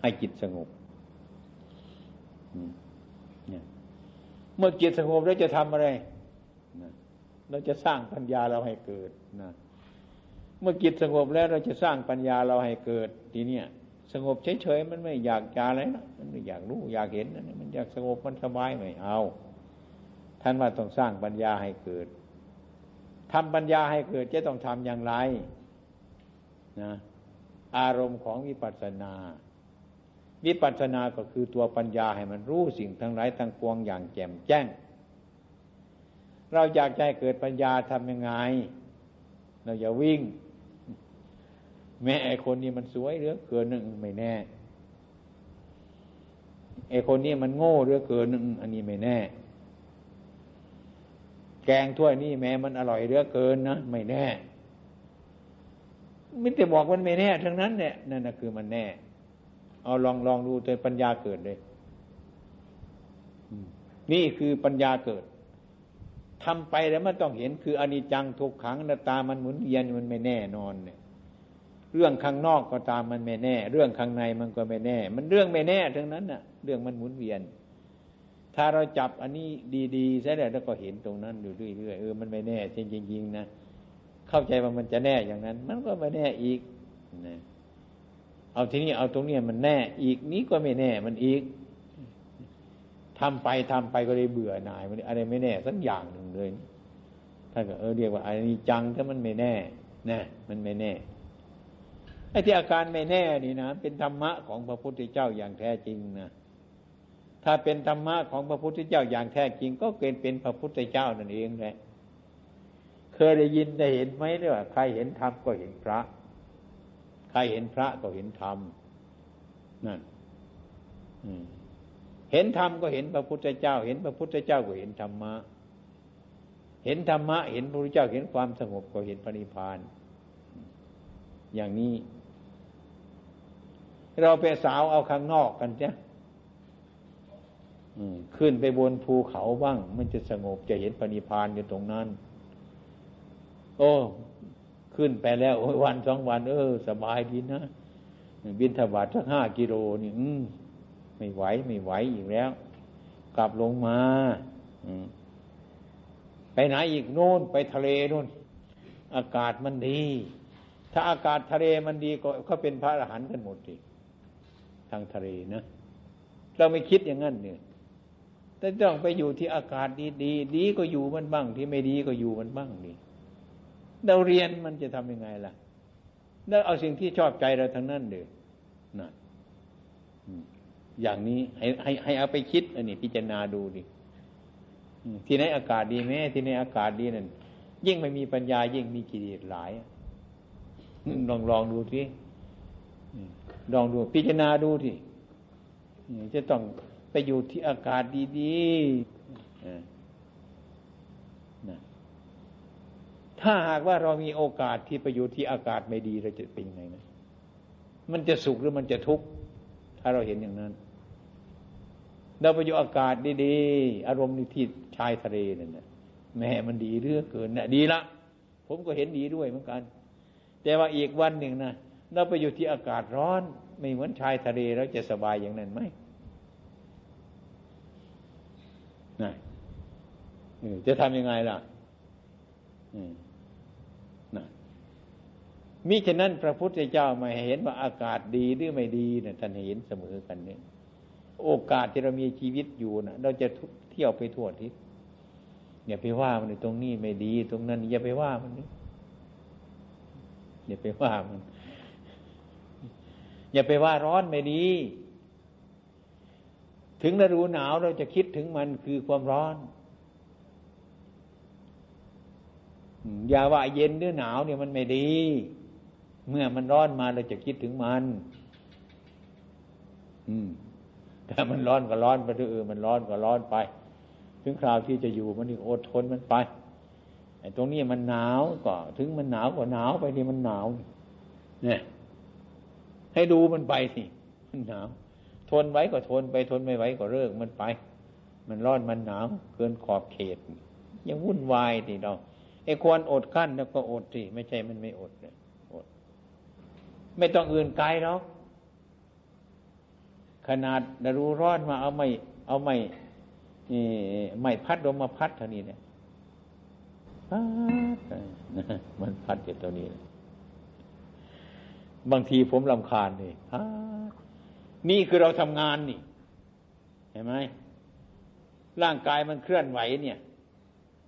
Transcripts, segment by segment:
ให้จิตสงบเมื่อจิตสงบแล้วจะทำอะไรเราจะสร้างปัญญาเราให้เกิดนะเมื่อจิตสงบแล้วเราจะสร้างปัญญาเราให้เกิด ทีเนี้ยสงบเฉยๆมันไม่อยากจาอะไรนะมันไม่อยากรู้อยากเห็นมันอยากสงบมันสบายไม่เอา ท่านว่าต้องสร้างปัญญาให้เกิดทำปัญญาให้เกิดจะต้องทำอย่างไรนะอารมณ์ของวิปัสสนา วิปัสสนาก็คือตัวปัญญาให้มันรู้สิ่งทั้งหลายทั้งปวงอย่างแจ่มแจ้ง เราอยากให้เกิดปัญญาทำยังไง เราอย่าวิ่ง แม่ไอคนนี้มันสวยเหลือเกินหนึ่งไม่แน่ไอคนนี้มันโง่เหลือเกินหนึ่งอันนี้ไม่แน่ แกงถ้วยนี่แม้มันอร่อยเหลือเกินนะไม่แน่มิแต่บอกมันไม่แน่ ทั้งนั้นเนี่ยนั่นนะคือมันแน่ เอาลองลองดูตัวปัญญาเกิดเลย นี่คือปัญญาเกิดทำไปแล้วมันต้องเห็นคืออนิจจังทุกขังนาตามันหมุนเวียนมันไม่แน่นอนเนี่ย เรื่องข้างนอกก็ตามมันไม่แน่ เรื่องข้างในมันก็ไม่แน่ มันเรื่องไม่แน่ทั้งนั้นน่ะ เรื่องมันหมุนเวียน ถ้าเราจับอันนี้ดีๆใช่แล้วก็เห็นตรงนั้นอยู่เรื่อยๆเออมันไม่แน่จริงๆนะเข้าใจว่ามันจะแน่อย่างนั้น มันก็ไม่แน่อีกนะ เอาทีนี้เอาตรงนี้มันแน่ อีกนี้ก็ไม่แน่ มันอีกทำไปทำไปก็เลยเบื่อหน่ายมันอะไรไม่แน่สักอย่างหนึ่งเลยท่านก็เออเรียกว่าอันนี้จังถ้ามันไม่แน่นะมันไม่แน่ไอ้ที่อาการไม่แน่นี่นะเป็นธรรมะของพระพุทธเจ้าอย่างแท้จริงนะถ้าเป็นธรรมะของพระพุทธเจ้าอย่างแท้จริง ก็เป็นเป็นพระพุทธเจ้านั่นเองแหละเคยได้ยินได้เห็นไหมเนี่ยว่าใครเห็นธรรมก็เห็นพระ รเห็นพระก็เห็นธรรมนั่นเห็นธรรมก็เห็นพระพุทธเจ้า เห็นพระพุทธเจ้าก็เห็นธรรมะ เห็นธรรมะ เห็นพระพุทธเจ้าเห็นความสงบก็เห็นพระนิพพาน อย่างนี้ เราไปสาวเอาข้างนอกกันจ้ะขึ้นไปบนภูเขาบ้าง มันจะสงบจะเห็นพระนิพพานอยู่ตรงนั้น โอ้ ขึ้นไปแล้ววันสองวัน เออ สบายดีนะบินถบาทสักห้ากิโลนี่อืมไม่ไหวไม่ไหวอีกแล้ว กลับลงมาไปไหนอีกโน่นไปทะเลนู่น อากาศมันดี ถ้าอากาศทะเลมันดีก็เขาเป็นพระอรหันต์กันหมดทีทางทะเลนะเราไม่คิดอย่างนั้นเนี่ยแต่ต้องไปอยู่ที่อากาศดีดีดีก็อยู่มันบ้าง ที่ไม่ดีก็อยู่มันบ้างนี่ เราเรียนมันจะทำยังไงล่ะ แล้วเอาสิ่งที่ชอบใจเราทั้งนั้นเดือนะอย่างนี้ให้ให้ให้เอาไปคิดอันนี้พิจารณาดูดิที่ไหนอากาศดีไหมที่ไหนอากาศดีนั่นยิ่งไม่มีปัญญายิ่งมีกิเลสหลายลองลองดูสิลองดูพิจารณาดูทีจะต้องไปอยู่ที่อากาศดีๆ ถ้าหากว่าเรามีโอกาสที่ไปอยู่ที่อากาศไม่ดีเราจะเป็นยังไงนะ มันจะสุขหรือมันจะทุกข์ถ้าเราเห็นอย่างนั้น เราไปอยู่อากาศดีๆอารมณ์ที่ชายทะเลนั่นนะแม่มันดีเรื่อเกินนะดีละผมก็เห็นดีด้วยเหมือนกัน แต่ว่าอีกวันหนึ่งนะเราไปอยู่ที่อากาศร้อน ไม่เหมือนชายทะเลแล้วจะสบายอย่างนั้นไหมนะจะทำยังไงล่ะ อืม มิฉะนั้นพระพุทธเจ้ามาเห็นว่าอากาศดีหรือไม่ดีนะท่านเห็นเสมอกันเนี่ยโอกาสที่เรามีชีวิตอยู่นะเราจะเที่ยวไปทั่วทิศอย่าไปว่ามันตรงนี้ไม่ดี ตรงนั้นอย่าไปว่ามันนี่อย่าไปว่ามัน อย่าไปว่าร้อนไม่ดี ถึงฤดูหนาวเราจะคิดถึงมันคือความร้อนอย่าว่าเย็นหรือหนาวเนี่ยมันไม่ดี เมื่อมันร้อนมาเราจะคิดถึงมัน อืมถ้ามันร้อนก็ร้อนไปเออมันร้อนก็ร้อนไป ถึงคราวที่จะอยู่มันอดทนมันไปไอ้ตรงนี้มันหนาวก็ ถึงมันหนาวก็หนาวไปนี่มันหนาว เนี่ย ให้ดูมันไปสิมันหนาว ทนไว้ก็ทนไปทนไม่ไหวก็เลิกมันไป มันร้อนมันหนาว เกินขอบเขต ยังวุ่นวายทีเราไอ้ควรอดขั้นแล้วก็อดสิไม่ใช่มันไม่อดเนี่ย ไม่ต้องอื่นไกลหรอกขนาดดรู้ร้อนมาเอาไม่ เอาไม่ไม่พัดลมมาพัดเท่านี้เนี่ยพัดมันพัดอยู่ตัวนี้ บางทีผมลำคาญนี่นี่คือเราทำงานนี่ เห็นไหมร่างกายมันเคลื่อนไหวเนี่ย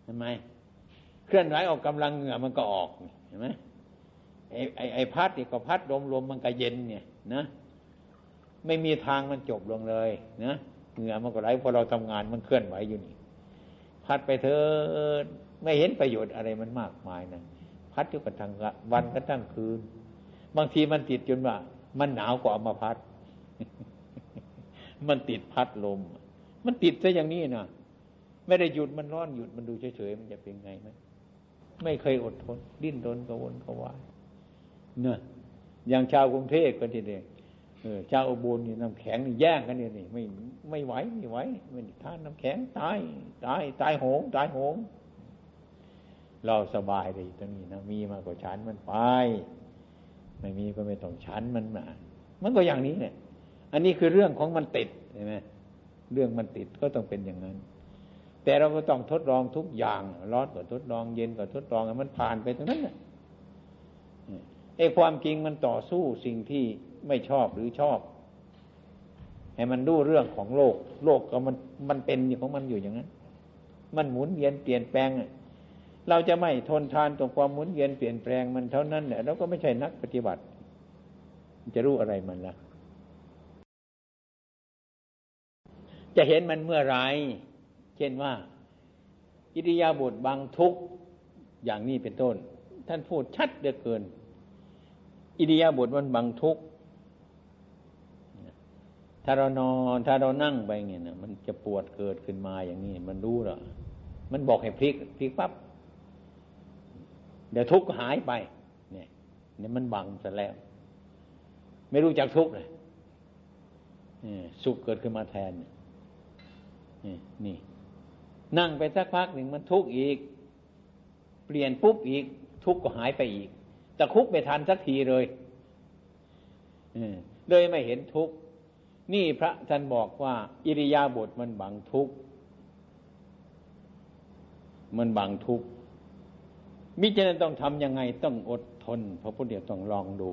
เห็นไหมเคลื่อนไหวออกกำลังเหงื่อมันก็ออกเห็นไหม ไอ้ไอ้ไอ้พัดนี่ก็พัดลมลมมันก็เย็นเนี่ยนะไม่มีทางมันจบลงเลยนะเหงื่อมันก็ไหลพอเราทำงานมันเคลื่อนไหวอยู่นี่ พัดไปเถอะไม่เห็นประโยชน์อะไรมันมากมายนะพัดอยู่กันทั้งวันกันทั้งคืน บางทีมันติดจนว่า มันหนาวกว่ามาพัด มันติดพัดลม มันติดซะอย่างนี้นะไม่ได้หยุดมันร้อนหยุดมันดูเฉยๆมันจะเป็นไงไหมไม่เคยอดทน ดิ้นรนกระวนกระวาย เนะอย่างชาวกรุงเทพก็ทีเดียวเออเจ้าอุบลนี่น้ำแข็งนี่แย่งกันเนี่ยนี่ไม่ไม่ไหวไม่ไหวไม่ทานน้ำแข็งตายตายตายโหงตายโหง เราสบายเลยตรงนี้นะมีมากกว่าฉันมันไป ไม่มีก็ไม่ต้องฉันมันมามันก็อย่างนี้เนี่ย อันนี้คือเรื่องของมันติดใช่ไหมเรื่องมันติดก็ต้องเป็นอย่างนั้น แต่เราก็ต้องทดลองทุกอย่าง ร้อนก็ทดลองเย็นก็ทดลองมันผ่านไปตรงนั้นแหละ ไอ้ความจริงมันต่อสู้สิ่งที่ไม่ชอบหรือชอบ ให้มันรู้เรื่องของโลก โลกก็มันมันเป็นของมันอยู่อย่างนั้น มันหมุนเวียนเปลี่ยนแปลงเราจะไม่ทนทานต่อความหมุนเวียนเปลี่ยนแปลงมันเท่านั้นเนี่ยเราก็ไม่ใช่นักปฏิบัติ จะรู้อะไรมันละจะเห็นมันเมื่อไรเช่นว่าอิริยาบถบางทุกอย่างนี้เป็นต้น ท่านพูดชัดเหลือเกิน อิริยาบถมันบางทุกถ้าเรานอนถ้าเรานั่งไปเงี้ยนะมันจะปวดเกิดขึ้นมาอย่างนี้ มันรู้หรอมันบอกให้พลิกพลิกปั๊บเดี๋ยวทุกข์หายไป เนี่ยเนี่ยมันบังซะแล้ว ไม่รู้จักทุกข์เลยสุขเกิดขึ้นมาแทนนี่นี่ นั่งไปสักพักหนึ่งมันทุกข์อีก เปลี่ยนปุ๊บอีก ทุกข์ก็หายไปอีก แต่คุกไม่ทันสักทีเลยเลยไม่เห็นทุกข์ นี่พระท่านบอกว่า อิริยาบถมันบังทุกข์ มันบังทุกข์มิจฉาต้องทำยังไงต้องอดทนพระพุทธเจ้าต้องลองดู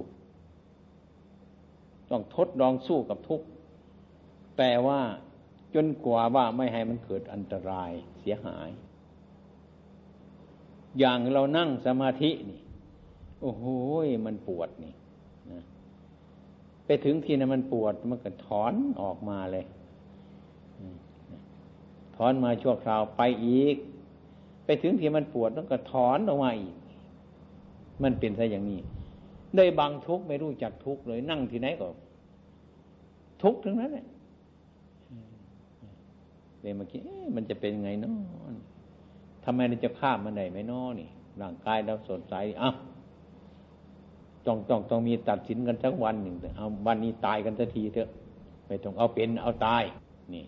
ต้องทดลองสู้กับทุกข์ แต่ว่าจนกว่าว่าไม่ให้มันเกิดอันตรายเสียหาย อย่างเรานั่งสมาธินี่ โอ้โหมันปวดนี่นะไปถึงทีนั้นมันปวดมันก็ถอนออกมาเลยถอนมาชั่วคราวไปอีก ไปถึงที่มันปวดมันก็ถอนออกมาอีก มันเป็นซะอย่างนี้ได้บางทุกไม่รู้จักทุกเลย นั่งที่ไหนก็ทุกทั้งนั้นเลยเลยมาคิดมันจะเป็นไงเนาะทำไมเราจะข้ามมันได้ไหมนาะนี่ร่างกายเราสดใสอะ ต้องต้องต้องมีตัดสินกันสักวันหนึ่งเอาวันนี้ตายกันสักทีเถอะไม่ต้องเอาเป็นเอาตาย นี่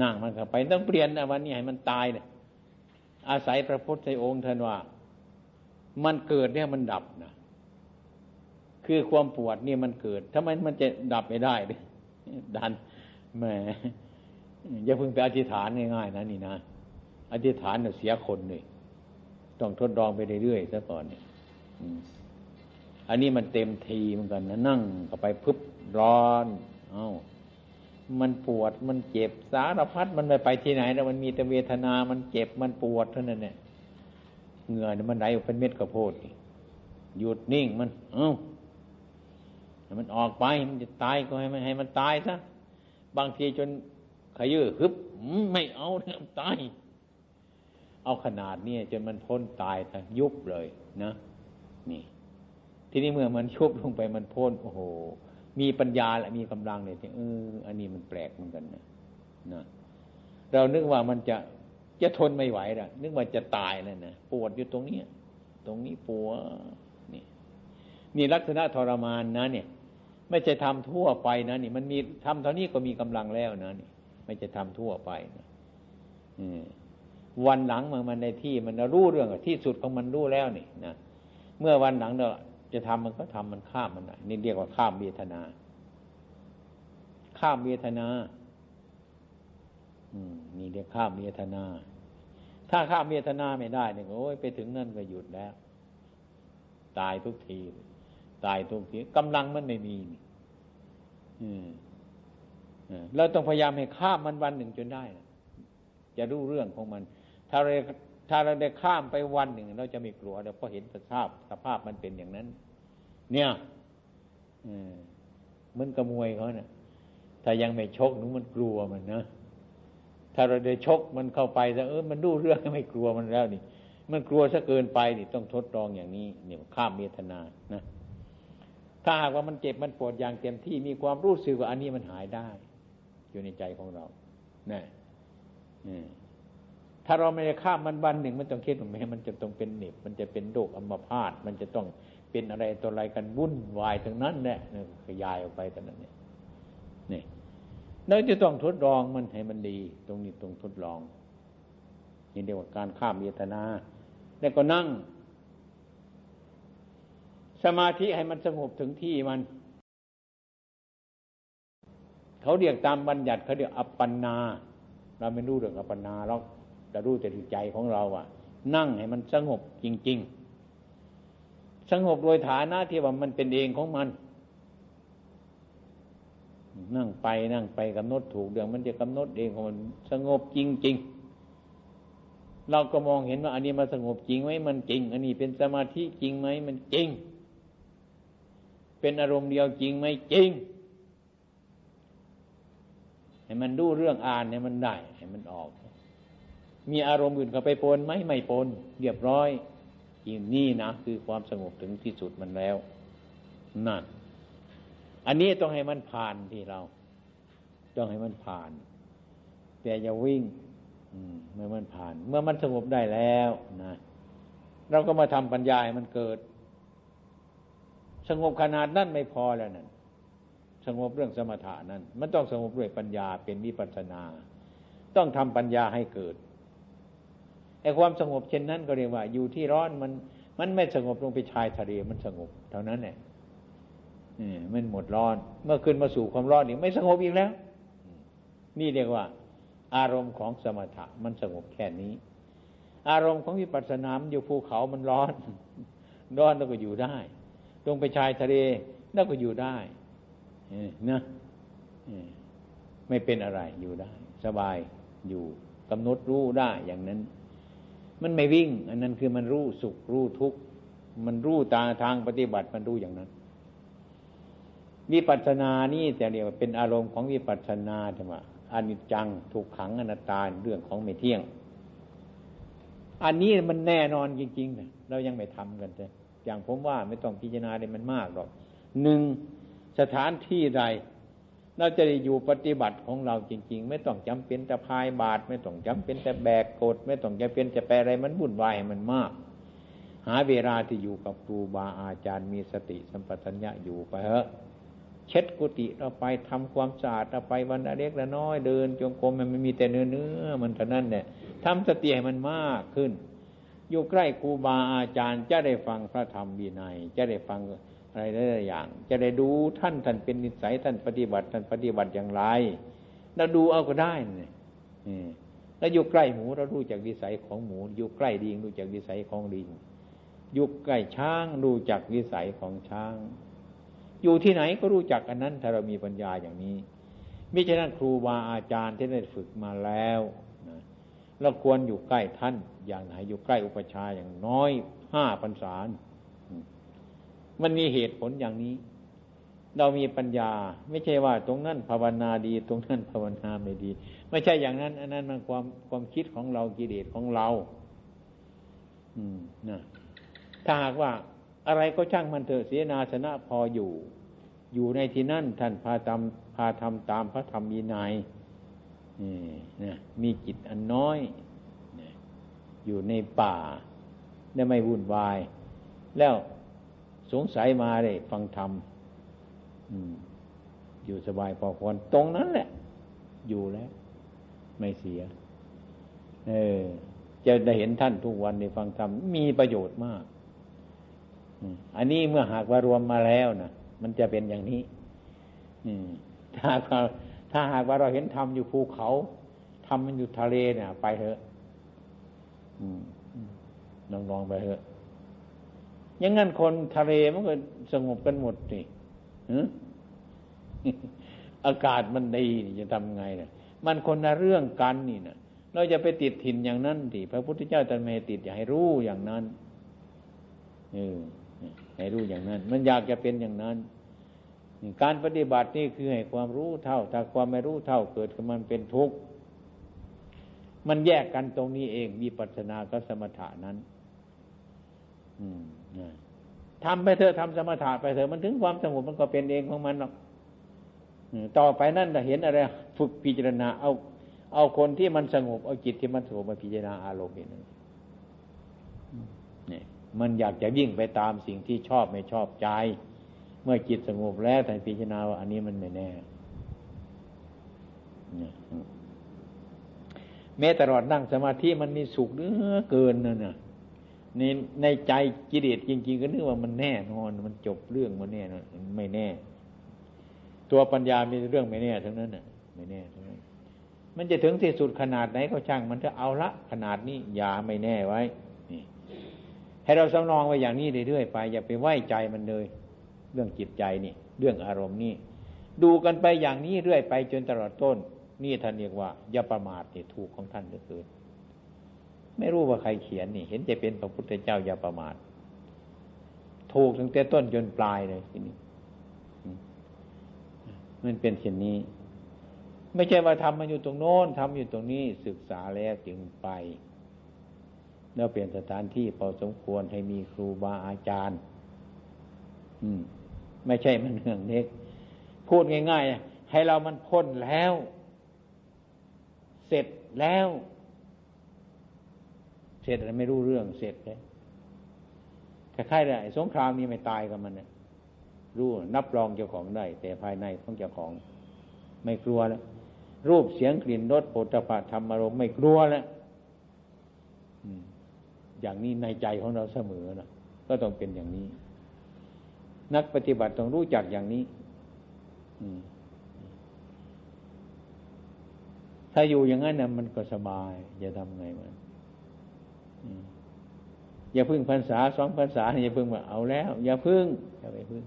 นั่งมันเข้าไปต้องเปลี่ยนนะวันนี้ให้มันตายเนี่ยอาศัยพระพุทธองค์ท่านว่า มันเกิดเนี่ยมันดับนะคือความปวดนี่มันเกิดทำไมมันจะดับไม่ได้เลยดันแหมอย่าเพิ่งไปอธิษฐานง่ายๆนะนี่นะอธิษฐานเนี่ยเสียคนเลยต้องทดลองไปเรื่อยๆซะก่อนเนี่ย อันนี้มันเต็มทีเหมือนกันนะนั่งก็ไปพึบร้อน เอา้า มันปวดมันเจ็บสารพัดมันไปไปที่ไหนแล้วมันมีแต่เวทนา มันเจ็บมันปวดเท่านั้นเนี่ยเหงื่อมันไหลออกเป็นเม็ดกระโพดหยุดนิ่งมัน เอา้ามันออกไปมันจะตายก็ให้มันให้มันตายซะบางทีจนขยื้อฮึบไม่เอาเนี่ยตายเอาขนาดนี้จนมันพ้นตายทั้งยุบเลยนะ นี่ ทีนี้เมื่อมันชุบลงไปมันพ้นโอ้โห มีปัญญาและมีกำลังเนี่ยเอออันนี้มันแปลกเหมือนกันนะนะเรานึกว่ามันจะจะทนไม่ไหวละนึกว่าจะตายแล้วนะปวดอยู่ตรงนี้ตรงนี้ปวดนี่นี่ลักษณะทรมานนะ เนี่ย ไม่ใช่ทำทั่วไปนะนี่ มันมีทำเท่านี้ก็มีกำลังแล้วนะนี่ ไม่ใช่ทำทั่วไปนะวันหลังมันมันในที่มันรู้เรื่องที่สุดของมันรู้แล้วนี่นะเมื่อวันหลังเรา จะทำมันก็ทำมันข้ามมันได้นี่เรียกว่าข้ามเวทนา ข้ามเวทนา อืมนี่เรียกข้ามเวทนา ถ้าข้ามเวทนาไม่ได้เนี่ยโอ้ยไปถึงนั่นก็หยุดแล้ว ตายทุกที ตายทุกทีกำลังมันไม่มีอืมเราต้องพยายามให้ข้ามมันวันหนึ่งจนได้นะจะรู้เรื่องของมัน ถ้าเรา ถ้าเราได้ข้ามไปวันหนึ่ง เราจะไม่กลัวเราเพราะเห็นสภาพสภาพมันเป็นอย่างนั้น เนี่ยมันกระมวยเขาเนะ่ยถ้ายังไม่ชกหนูมันกลัวมันนะถ้าเราได้ชกมันเข้าไปแต่เออมันรู้เรื่องไม่กลัวมันแล้วนี่ มันกลัวซะเกินไปนี่ต้องทดลองอย่างนี้เนี่ยข้ามเมตนานะถ้าหากว่ามันเจ็บมันปวดอย่างเต็มที่มีความรู้สึกว่าอันนี้มันหายได้ อยู่ในใจของเรานะ ถ้าเราไม่ได้ข้ามมันวันหนึ่งมันต้องคิดว่าแม้มันจะต้องเป็นเหน็บมันจะเป็นโรคอัมพาตมันจะต้องเป็นอะไรตัวอะไรกันวุ่นวายทั้งนั้นแหละขยายออกไปแต่นั้นเนี่ยนี่เราจะต้องทดลองมันให้มันดี ตรงนี้ตรงทดลอง นี่เรียกว่าการข้ามเวทนา แล้วก็นั่ง สมาธิให้มันสงบถึงที่มัน เขาเรียกตามบัญญัติเขาเรียกอัปปนา เราไม่รู้เรื่องอัปปนาหรอก แต่รู้แต่ใจของเราอะ นั่งให้มันสงบจริง ๆ สงบโดยฐานะที่ว่ามันเป็นเองของมัน นั่งไปนั่งไปกำหนดถูกเรื่องมันจะกำหนดเองของมันสงบจริง ๆเราก็มองเห็นว่าอันนี้มันสงบจริงไหมมันจริง อันนี้เป็นสมาธิจริงไหมมันจริง เป็นอารมณ์เดียวจริงไหมจริง ให้มันดูเรื่องอ่านให้มันได้ ให้มันออก มีอารมณ์อื่นเข้าไปปนไหมไม่ปนเรียบร้อยอีนี่นะคือความสงบถึงที่สุดมันแล้ว นั่น อันนี้ต้องให้มันผ่านที่เรา ต้องให้มันผ่าน แต่อย่าวิ่งเมื่อมันผ่าน เมื่อมันสงบได้แล้วนะเราก็มาทำปัญญาให้มันเกิด สงบขนาดนั้นไม่พอแล้วนั่นสงบเรื่องสมถะนั้น มันต้องสงบด้วยปัญญาเป็นวิปัสนา ต้องทำปัญญาให้เกิด ไอ้ความสงบเช่นนั้นก็เรียกว่า อยู่ที่ร้อนมัน มันไม่สงบลงไปชายทะเลมันสงบ เท่านั้นแหละมันหมดร้อน เมื่อขึ้นมาสู่ความร้อนนี่ไม่สงบอีกแล้ว นี่เรียกว่า อารมณ์ของสมถะมันสงบแค่นี้ อารมณ์ของวิปัสสนามอยู่ภูเขามันร้อน ร้อนแล้วก็อยู่ได้ ลงไปชายทะเลแล้วก็อยู่ได้นะไม่เป็นอะไรอยู่ได้ สบายอยู่กำหนดรู้ได้อย่างนั้น มันไม่วิ่ง อันนั้นคือมันรู้สุขรู้ทุกข์มันรู้ตาทางปฏิบัติมันรู้อย่างนั้น วิปัสสนานี่แต่เรียกว่าเป็นอารมณ์ของวิปัสสนาใช่ไหมอนิจจังถูกขังอนัตตาเรื่องของไม่เที่ยง อันนี้มันแน่นอนจริงๆนะเรายังไม่ทำกันเลยอย่างผมว่าไม่ต้องพิจารณาเลยมันมากหรอกหนึ่งสถานที่ใด เราจะได้อยู่ปฏิบัติของเราจริง ๆ ไม่ต้องจำเป็นแต่พายบาท ไม่ต้องจำเป็นแต่แบกกด ไม่ต้องจำเป็นจะแปลอะไรมันวุ่นวายมันมาก หาเวลาที่อยู่กับครูบาอาจารย์มีสติสัมปชัญญะอยู่ไปเถอะเช็ดกุฏิเราไปทำความสะอาดเราไปวันเล็กละน้อยเดิน จงกรมมันไม่มีแต่เนื้อเนื้อมันเท่านั้นเนี่ยทำสติให้มันมากขึ้น อยู่ใกล้ครูบาอาจารย์จะได้ฟังพระธรรมวินัยจะได้ฟัง อะไรหลายอย่าง จะได้ดูท่านท่านเป็นนิสัยท่านปฏิบัติท่านปฏิบัติอย่างไรเราดูเอาก็ได้เนี่ยแล้วอยู่ใกล้หมูเรารู้จักวิสัยของหมู อยู่ใกล้ดิงรู้จักวิสัยของดิงอยู่ใกล้ช้างรู้จักวิสัยของช้าง อยู่ที่ไหนก็รู้จักอันนั้นถ้าเรามีปัญญาอย่างนี้มิฉะนั้นครูบาอาจารย์ที่ได้ฝึกมาแล้วนะเราควรอยู่ใกล้ท่านอย่างไหนอยู่ใกล้อุปชาอย่างน้อยห้าพรรษา มันมีเหตุผลอย่างนี้ เรามีปัญญา ไม่ใช่ว่าตรงนั้นภาวนาดี ตรงนั้นภาวนาไม่ดี ไม่ใช่อย่างนั้น อันนั้นมันความความคิดของเรากิเลสของเรา อืมนะถ้าหากว่าอะไรก็ช่างมันเถอะเสียนาสนะพออยู่ อยู่ในที่นั่นท่านพาทำพาทำตามพระธรรมยีนายนี่นะมีจิตอันน้อยอยู่ในป่า ได้ไม่วุ่นวาย แล้ว สงสัยมาเลยฟังธรรมอยู่สบายพอควรตรงนั้นแหละ อยู่แล้ว ไม่เสีย เออ จะได้เห็นท่านทุกวันในฟังธรรมมีประโยชน์มากอันนี้เมื่อหากว่ารวมมาแล้วนะมันจะเป็นอย่างนี้ถ้าถ้าหากว่าเราเห็นธรรมอยู่ภูเขาธรรมมันอยู่ทะเลเนี่ยไปเถอะลองลองไปเถอะ ยังงั้นคนทะเลมันก็สงบกันหมดนี่อากาศมันดีนี่จะทำไงเนี่ยมันคนละเรื่องกันนี่นะเราจะไปติดถิ่นอย่างนั้นดิพระพุทธเจ้าตรัสไม่ติด อย่าให้รู้อย่างนั้นเออให้รู้อย่างนั้น มันอยากจะเป็นอย่างนั้น การปฏิบัตินี่คือให้ความรู้เท่า ถ้าความไม่รู้เท่าเกิดขึ้นมันเป็นทุกข์มันแยกกันตรงนี้เองมีปัจนากับสมถะนั้น อืม ทำไปเถอะทำสมถะไปเถอะมันถึงความสงบมันก็เป็นเองของมันหรอกต่อไปนั่นจะเห็นอะไร ฝึกพิจารณา เอา เอาคนที่มันสงบเอาจิตที่มันสงบมาพิจารณาอารมณ์นี่นี่มันอยากจะวิ่งไปตามสิ่งที่ชอบไม่ชอบใจ เมื่อจิตสงบแล้วแต่พิจารณาว่าอันนี้มันไม่แน่แม้ตลอดนั่งสมาธิมันมีสุขเนื้อเกินนั่นน่ะ ในในใจกิเลสจริง ๆ ก็นึกว่ามันแน่นอน มันจบเรื่องมันแน่นอนไม่แน่ ตัวปัญญามีเรื่องไม่แน่ทั้งนั้นน่ะ ไม่แน่ทั้งนั้น มันจะถึงที่สุดขนาดไหนก็ช่าง มันจะเอาละขนาดนี้อย่าไม่แน่ไว้นี่ให้เราสำรองไว้อย่างนี้เรื่อยๆไป อย่าไปไหว้ใจมันเลย เรื่องจิตใจนี่ เรื่องอารมณ์นี่ดูกันไปอย่างนี้เรื่อยไปจนตลอดต้น นี่ท่านเรียกว่าอย่าประมาทนี่ถูกของท่านเหลือเกิน ไม่รู้ว่าใครเขียนนี่ เห็นจะเป็นพระพุทธเจ้าอย่าประมาทถูกตั้งแต่ต้นจนปลายเลยทีนี้มันเป็นเช่นนี้ ไม่ใช่ว่าทำมาอยู่ตรงโน้นทำอยู่ตรงนี้ศึกษาแล้วจึงไป แล้วเปลี่ยนสถานที่พอสมควรให้มีครูบาอาจารย์ อืม ไม่ใช่มันเรื่องเล็กพูดง่าย ๆ ให้เรามันพ้นแล้ว เสร็จแล้ว เสร็จแล้วไม่รู้เรื่องเสร็จเลยคล้ายๆเลยสงครามนี้ไม่ตายกับมันนี่ยรู้นับรองเจ้าของได้ แต่ภายในของเจ้าของ ไม่กลัวแล้วรูปเสียงกลิ่นรสโผฏฐะธรรมอารมณ์ไม่กลัวแล้วอย่างนี้ในใจของเราเสมอนะก็ต้องเป็นอย่างนี้ นักปฏิบัติต้องรู้จักอย่างนี้ถ้าอยู่อย่างนั้นนะมันก็สบาย จะทำไงมัน อย่าพึ่งพรรษาสองพรรษาอย่าพึ่งว่าเอาแล้ว อย่าพึ่งอย่าไปพึ่ง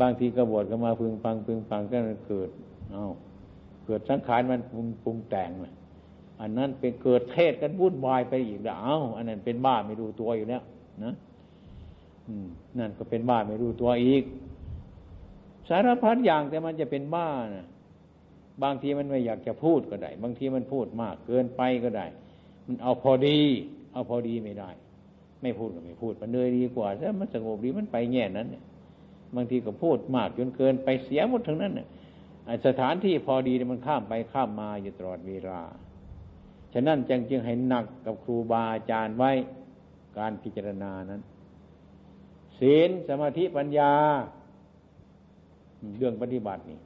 บางทีกระบวดก็มาพึ่งฟังพึ่งฟังก็เกิด เอาเกิดสังขารมันปรุงปรุงแต่งมาอันนั้นเป็นเกิดเทศกันวุ่นวายไปอีกแล้วเอาอันนั้นเป็นบ้าไม่รู้ตัวอยู่แล้วนะนั่นก็เป็นบ้าไม่รู้ตัวอีก สารพัดอย่างแต่มันจะเป็นบ้านะบางทีมันไม่อยากจะพูดก็ได้ บางทีมันพูดมากเกินไปก็ได้ มันเอาพอดี เอาพอดีไม่ได้ ไม่พูดก็ไม่พูด มันเลยดีกว่าถ้ามันสงบดีมันไปแง่นั้นเนี่ยบางทีก็พูดมากจนเกินไปเสียหมดทั้งนั้นเนี่ยสถานที่พอดีมันข้ามไปข้ามมาอยู่ตลอดเวลา ฉะนั้นจึงจึงให้หนักกับครูบาอาจารย์ไว้การพิจารณานั้นศีลสมาธิปัญญา เรื่องปฏิบัตินี่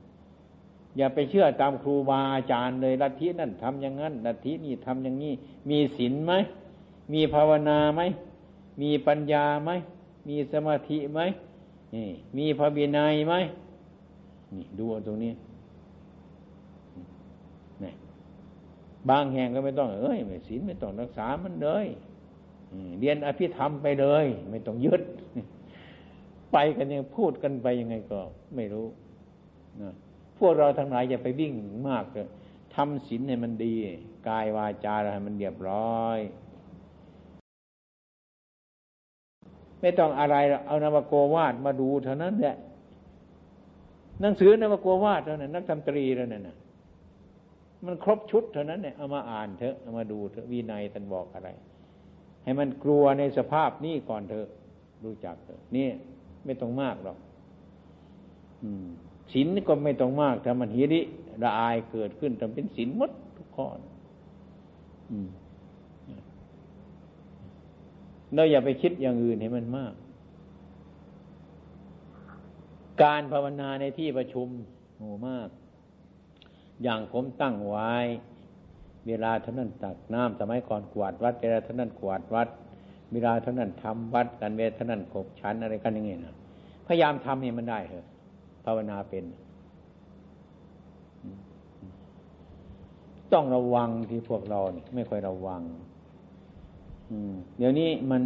อย่าไปเชื่อตามครูบาอาจารย์เลยลัทธินั่นทำอย่างนั้นลัทธินี่ทำอย่างนี้ มีศีลไหม มีภาวนาไหม มีปัญญาไหม มีสมาธิไหมนี่มีพระบินัยไหมนี่ดูตรงนี้นี่บางแห่งก็ไม่ต้อง เอ้ยไม่ศีลไม่ต้องรักษามันเลยเรียนอภิธรรมไปเลย ไม่ต้องยึด ไปกันยังพูดกันไปยังไงก็ ไม่รู้นะ พวกเราทั้งหลายอย่าไปวิ่งมากเลยทำศีลให้มันดี กายวาจาให้มันเรียบร้อย ไม่ต้องอะไรเอานวโกวาดมาดูเท่านั้นแหละหนังสือนวโกวาดเท่านั้นนักธรรมตรีแล้วนั่นนะมันครบชุดเท่านั้นเนี่ยเอามาอ่านเถอะเอามาดูเถอะวินัยท่านบอกอะไร ให้มันกลัวในสภาพนี้ก่อนเถอะ รู้จักเถอะนี่ไม่ต้องมากหรอก อืม ศีลก็ไม่ต้องมากถ้ามันหิริละอายเกิดขึ้นทำเป็นศีลมดทุกข้อเราอย่าไปคิดอย่างอื่นให้มันมาก การภาวนาในที่ประชุมโหมาก อย่างผมตั้งไว้ เวลาเท่านั้นตักน้ำสมัยก่อนกวาดวัดเวลาเท่านั้นกวาดวัด เวลาเท่านั้นทำวัดกันเวลาเท่านั้นขบชั้นอะไรกันอย่างเงี้ยนะพยายามทำให้มันได้เถอะ ภาวนาเป็น ต้องระวังที่พวกเราเนี่ยไม่ค่อยระวังเดี๋ยวนี้มัน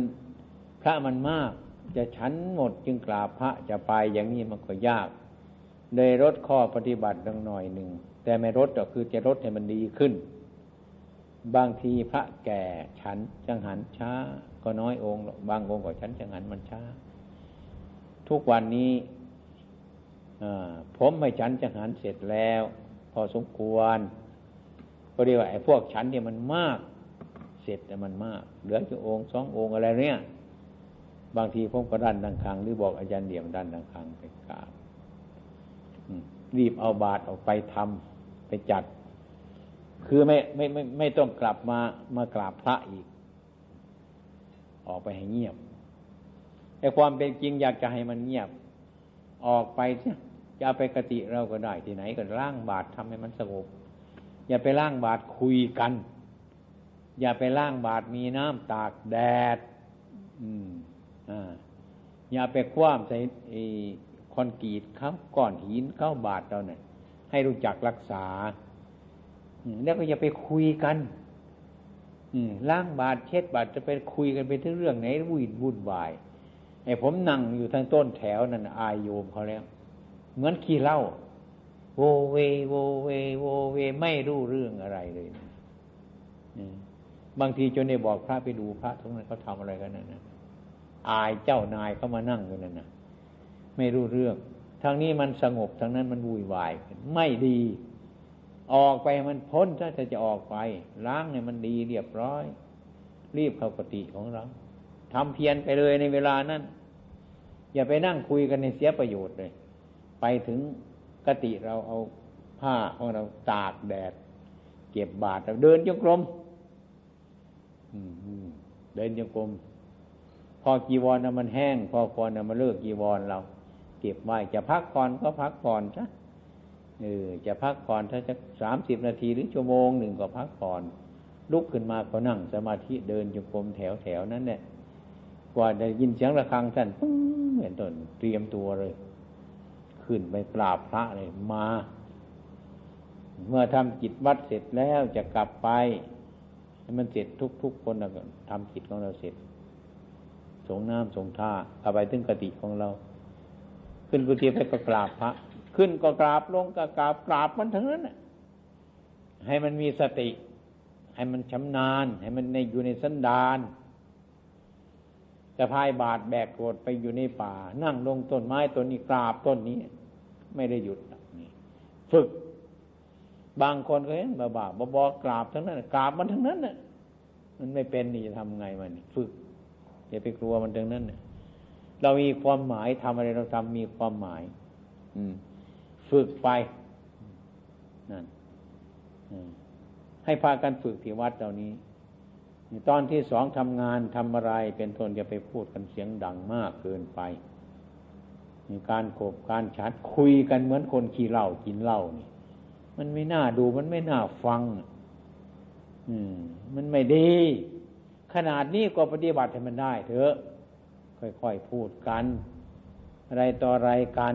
พระมันมาก จะฉันหมดจึงกราบพระจะไปอย่างนี้มันก็ยากเลยลดข้อปฏิบัติดังหน่อยหนึ่ง แต่ไม่ลดก็คือจะลดให้มันดีขึ้น บางทีพระแก่ฉันจังหันช้า ก็น้อยองค์ บางองค์ก็ฉันจังหันมันช้า ทุกวันนี้ ผมไม่ฉันจังหันเสร็จแล้ว พอสมควรก็เรียกว่าไอ้พวกฉันเนี่ยมันมาก เสร็จแต่มันมาก เหลือจะองค์สององค์อะไรเนี่ย บางทีผมก็ดันดังคังหรือบอกอาจารย์เดี่ยมดันดังคังไปกราบรีบเอาบาตรออกไปทำไปจัด คือไม่ไม่ไม่ไม่ต้องกลับมามากราบพระอีก ออกไปให้เงียบไอ้ความเป็นจริงอยากจะให้มันเงียบ ออกไปเนี่ย จะไปกติเราก็ได้ที่ไหนก็ร่างบาตรทำให้มันสงบ อย่าไปล่างบาตรคุยกัน อย่าไปล่างบาตรมีน้ำตากแดด อืมอ่าอย่าไปคว้ามใส่คอนกรีตเขาก้อนหินเข้าบาตรเราเนี่ยให้รู้จักรักษาแล้วก็อย่าไปคุยกันล้างบาตรเช็ดบาตรจะไปคุยกันไปถึงเรื่องไหนวุ่นวุ่นวายไอ้ผมนั่งอยู่ทางต้นแถวนั่นอายโยมเขาแล้ว เหมือนขี้เหล้าโวเวโวเวโวเวไม่รู้เรื่องอะไรเลยบางทีจนได้บอกพระไปดูพระทุกนั้นเขาทำอะไรกันนั่นนะอายเจ้านายเขามานั่งอยู่นั่นนะไม่รู้เรื่องทางนี้มันสงบทางนั้นมันวุ่นวาย ไม่ดี ออกไปมันพ้นถ้าจะออกไปล้างเนี่ยมันดีเรียบร้อย รีบเข้ากติของเราทำเพียรไปเลยในเวลานั้นอย่าไปนั่งคุยกันในเสียประโยชน์เลย ไปถึงกติเราเอาผ้าของเราตากแดด เก็บบาทเราเดินจงกรมเดินจงกรมพอกีวรนะมันแห้ง พอควรนะมันเลิกกีวรเรา เก็บไว้จะพักผ่อนก็พักผ่อนซะเออจะพักผ่อนถ้าจะสามสิบนาทีหรือชั่วโมงหนึ่งก็พักผ่อน ลุกขึ้นมาก็นั่งสมาธิเดินจงกรมแถวแถวนั้นเนี่ยกว่าจะยินเสียงระฆังท่านปึ้งเหมือนต้นเตรียมตัวเลย ขึ้นไปกราบพระเลยมา เมื่อทำจิตวัดเสร็จแล้วจะกลับไปให้มันเสร็จทุกๆคนทำจิตของเราเสร็จสงน้ำสงท่าเอาไปถึงกติของเรา ขึ้นกุฏิไปก็กราบพระ ขึ้นก็กราบลงก็กราบกราบมันทั้งนั้นให้มันมีสติ ให้มันชำนาญ ให้มันในอยู่ในสันดานจะพายบาดแบกโกรธไปอยู่ในป่า นั่งลงต้นไม้ต้นนี้กราบต้นนี้ ไม่ได้หยุดนี่ฝึก บางคนก็เห็นบ้าบาบอกราบทั้งนั้นกราบมันทั้งนั้นน่ะ มันไม่เป็นนี่จะทำไงมันฝึกอย่าไปกลัวมันทั้งนั้นเรามีความหมายทำอะไรเราทำมีความหมาย อืม ฝึกไปนั่นให้พากันฝึกที่วัดเหล่านี้ตอนที่สองทำงานทำอะไรเป็นทนอย่าไปพูดกันเสียงดังมากเกินไป มีการโขบการชัดคุยกันเหมือนคนขี้เหล้ากินเหล้านี่ มันไม่น่าดูมันไม่น่าฟัง อืม มันไม่ดี ขนาดนี้ก็ปฏิบัติให้มันได้เถอะค่อยๆพูดกัน อะไรต่ออะไรกัน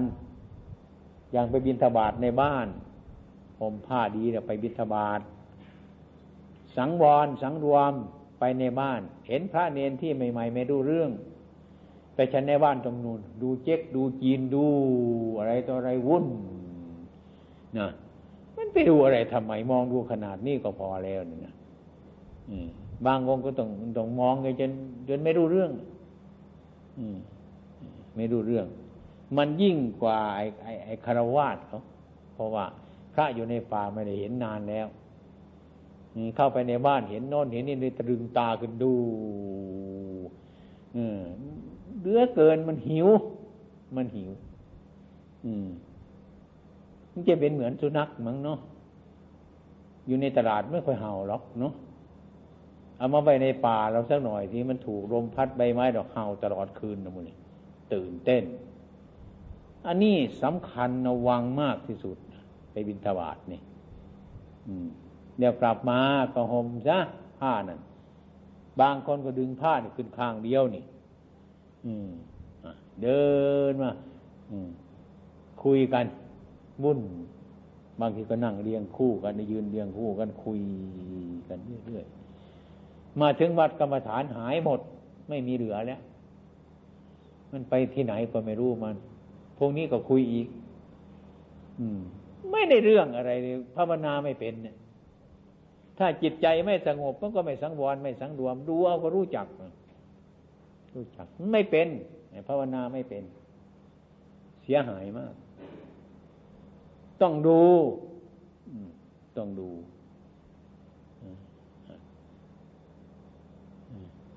อย่างไปบินทบาทในบ้าน ผมผ้าดีเดี๋ยไปบินทบาทสังวรสังรวมไปในบ้าน เห็นพระเนนที่ใหม่ ๆ ไม่ดูเรื่อง ไปฉันในบ้านตรงนู้นดูเจ๊กดูจีนดูอะไรต่ออะไรวุ่นนะมันไปดูอะไรทำไมมองดูขนาดนี้ก็พอแล้วนี่นะบางองค์ก็ต้องต้องมองไงจนจนไม่รู้เรื่อง อืมไม่รู้เรื่อง มันยิ่งกว่าไอ้ไอ้ไอ้คารวาสเขาเพราะว่าพระอยู่ในป่าไม่ได้เห็นนานแล้วเข้าไปในบ้านเห็นโน่นเห็นนี่เลยตรึงตาขึ้นดู อืม เลือเกินมันหิว มันหิว อืมมันจะเป็นเหมือนสุนัขมั้งเนาะอยู่ในตลาดไม่ค่อยเห่าหรอกเนาะเอามาไปในป่าเราสักหน่อยที่มันถูกลมพัดใบไม้ดอกเห่าตลอดคืนนะมันตื่นเต้น อันนี้สำคัญระวังมากที่สุด ไปบินทบาทนี่อืมเดี๋ยวกลับมาก็ห่มซะผ้านั่นบางคนก็ดึงผ้านี่ขึ้นข้างเดียวนี่ อืมเดินมาคุยกันวุ่น บางทีก็นั่งเรียงคู่กันยืนเรียงคู่กันคุยกันเรื่อยๆมาถึงวัดกรรมฐานหายหมด ไม่มีเหลือแล้ว มันไปที่ไหนก็ไม่รู้มัน พวกนี้ก็คุยอีก อืม ไม่ได้เรื่องอะไรเลยภาวนาไม่เป็นเนี่ยถ้าจิตใจไม่สงบมันก็ไม่สังวรไม่สังรวมดูเอาก็รู้จัก รู้จักไม่เป็นภาวนาไม่เป็น เสียหายมาก ต้องดูต้องดู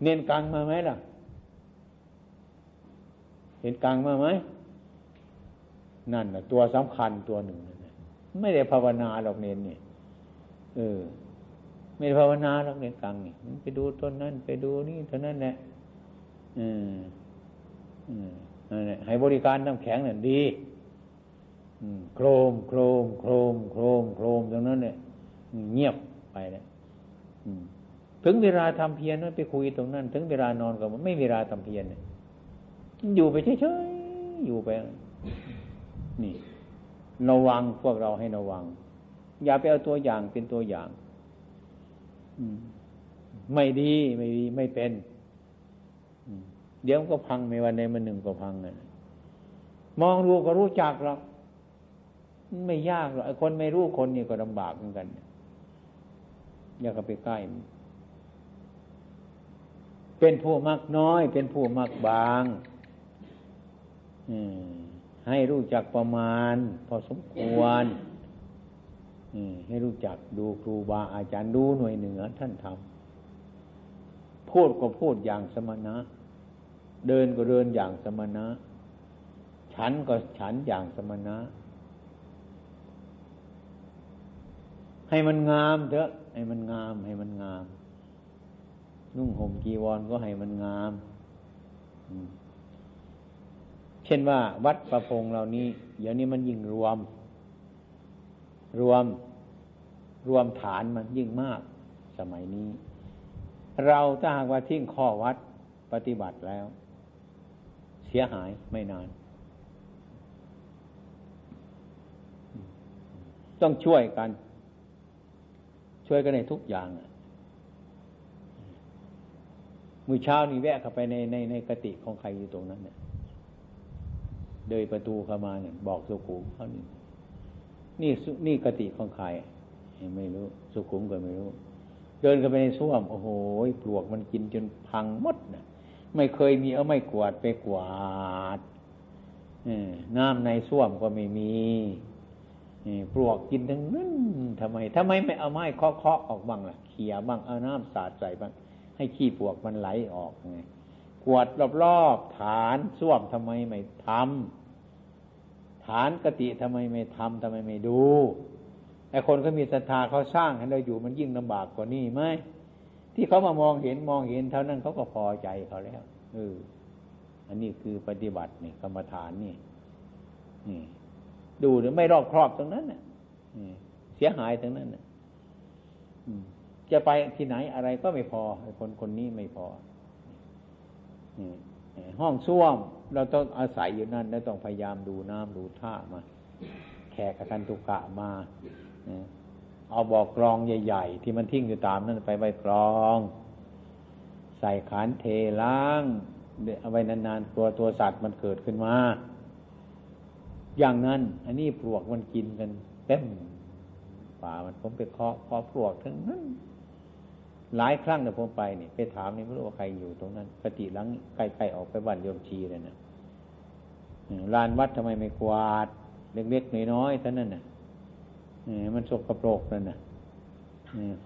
เน้นกลางมาไหมล่ะ เห็นกลางมาไหมนั่นแหละตัวสำคัญตัวหนึ่งไม่ได้ภาวนาหรอกเน้นเนี่ยเออ ไม่ได้ภาวนาหรอกเน้นกลางนี่ไปดูต้นนั้น ไปดูนี่เท่านั้นแหละ อืม อืมให้บริการน้ำแข็งนั่นดีโครม โครม โครม โครม โครมตรงนั้นเนี่ยเงียบไปแล้วถึงเวลาทำเพียรนั้นไปคุยตรงนั้น ถึงเวลานอนก็ไม่เวลาทำเพียรเนี่ยอยู่ไปเฉยๆอยู่ไป นี่ระวังพวกเราให้ระวัง อย่าไปเอาตัวอย่างเป็นตัวอย่าง ไม่ดีไม่ดีไม่เป็น เดี๋ยวก็พังไม่วันใดมันหนึ่งก็พังเลยมองดูก็รู้จักหรอกไม่ยากหรอกคนไม่รู้คนนี่ก็ลำบากเหมือนกันอย่ากไปใกล้เป็นผู้มักน้อย เป็นผู้มักบางให้รู้จักประมาณ พอสมควรให้รู้จักดูครูบาอาจารย์ดูหน่วยเหนือท่านทำพูดก็พูดอย่างสมณะ เดินก็เดินอย่างสมณะ ฉันก็ฉันอย่างสมณะ ให้มันงามเถอะ ให้มันงาม ให้มันงาม นุ่งห่มกีวรก็ให้มันงาม เช่นว่า วัดประพงเหล่านี้ เดี๋ยวนี้มันยิ่งรวม รวม รวมฐานมันยิ่งมาก สมัยนี้ เราถ้าหากว่าทิ้งข้อวัดปฏิบัติแล้ว เสียหายไม่นาน ต้องช่วยกัน ช่วยกันในทุกอย่างมือเช้านี่แวะเข้าไปในในในกติของใครอยู่ตรงนั้นเนี่ยเดินประตูเข้ามาเนี่ยบอกสุขุมเขานี่นี่นี่กติของใครไม่รู้ สุขุมก็ไม่รู้ เดินเข้าไปในส้วมโอ้โหปลวกมันกินจนพังหมดนะ ไม่เคยมีเอาไม่กวาดไปกวาดน้ำในส้วมก็ไม่มีปลวกกินทั้งนั้นทำไมทำไมไม่เอาไม้เคาะๆออกบ้างล่ะเขี่ยบ้างเอาน้ำสาดใส่บ้าง ให้ขี้ปลวกมันไหลออกไงกวดรอบๆฐานส้วมทำไมไม่ทำฐานกติทำไมไม่ทำทำไมไม่ดูไอ้คนเขามีศรัทธาเขาสร้างให้เราอยู่มันยิ่งลำบากกว่านี้ไหม ที่เขามามองเห็นมองเห็นเท่านั้นเขาก็พอใจเขาแล้วเอออันนี้คือปฏิบัตินี่กรรมฐานนี่นี่ ดูหรือไม่รอบครอบตรงนั้นเนี่ยเสียหายตรงนั้นเนี่ยจะไปที่ไหนอะไรก็ไม่พอคนคนนี้ไม่พอห้องส้วม เราต้องอาศัยอยู่นั่น แล้วต้องพยายามดูน้ำดูท่ามา แขกกันตุกะมา เอาบอกกรองใหญ่ ๆ ที่มันทิ้งอยู่ตามนั้นไปไว้กรอง ใส่ขานเทล้างเอาไว้นานๆตัวตัวสัตว์มันเกิดขึ้นมา อย่างนั้น อันนี้ปลวกมันกินกันเต็มป่ามันผมไปเคาะเคาะปลวกทั้งนั้นหลายครั้งเนี่ยผมไปเนี่ยไปถามนี่ไม่รู้ว่าใครอยู่ตรงนั้นกติหลังใกล้ๆออกไปบ้านโยมชีเลยนะลานวัดทำไมไม่กวาด เล็กๆน้อยๆเท่านั้นน่ะ มันสกปรกนั่นนะ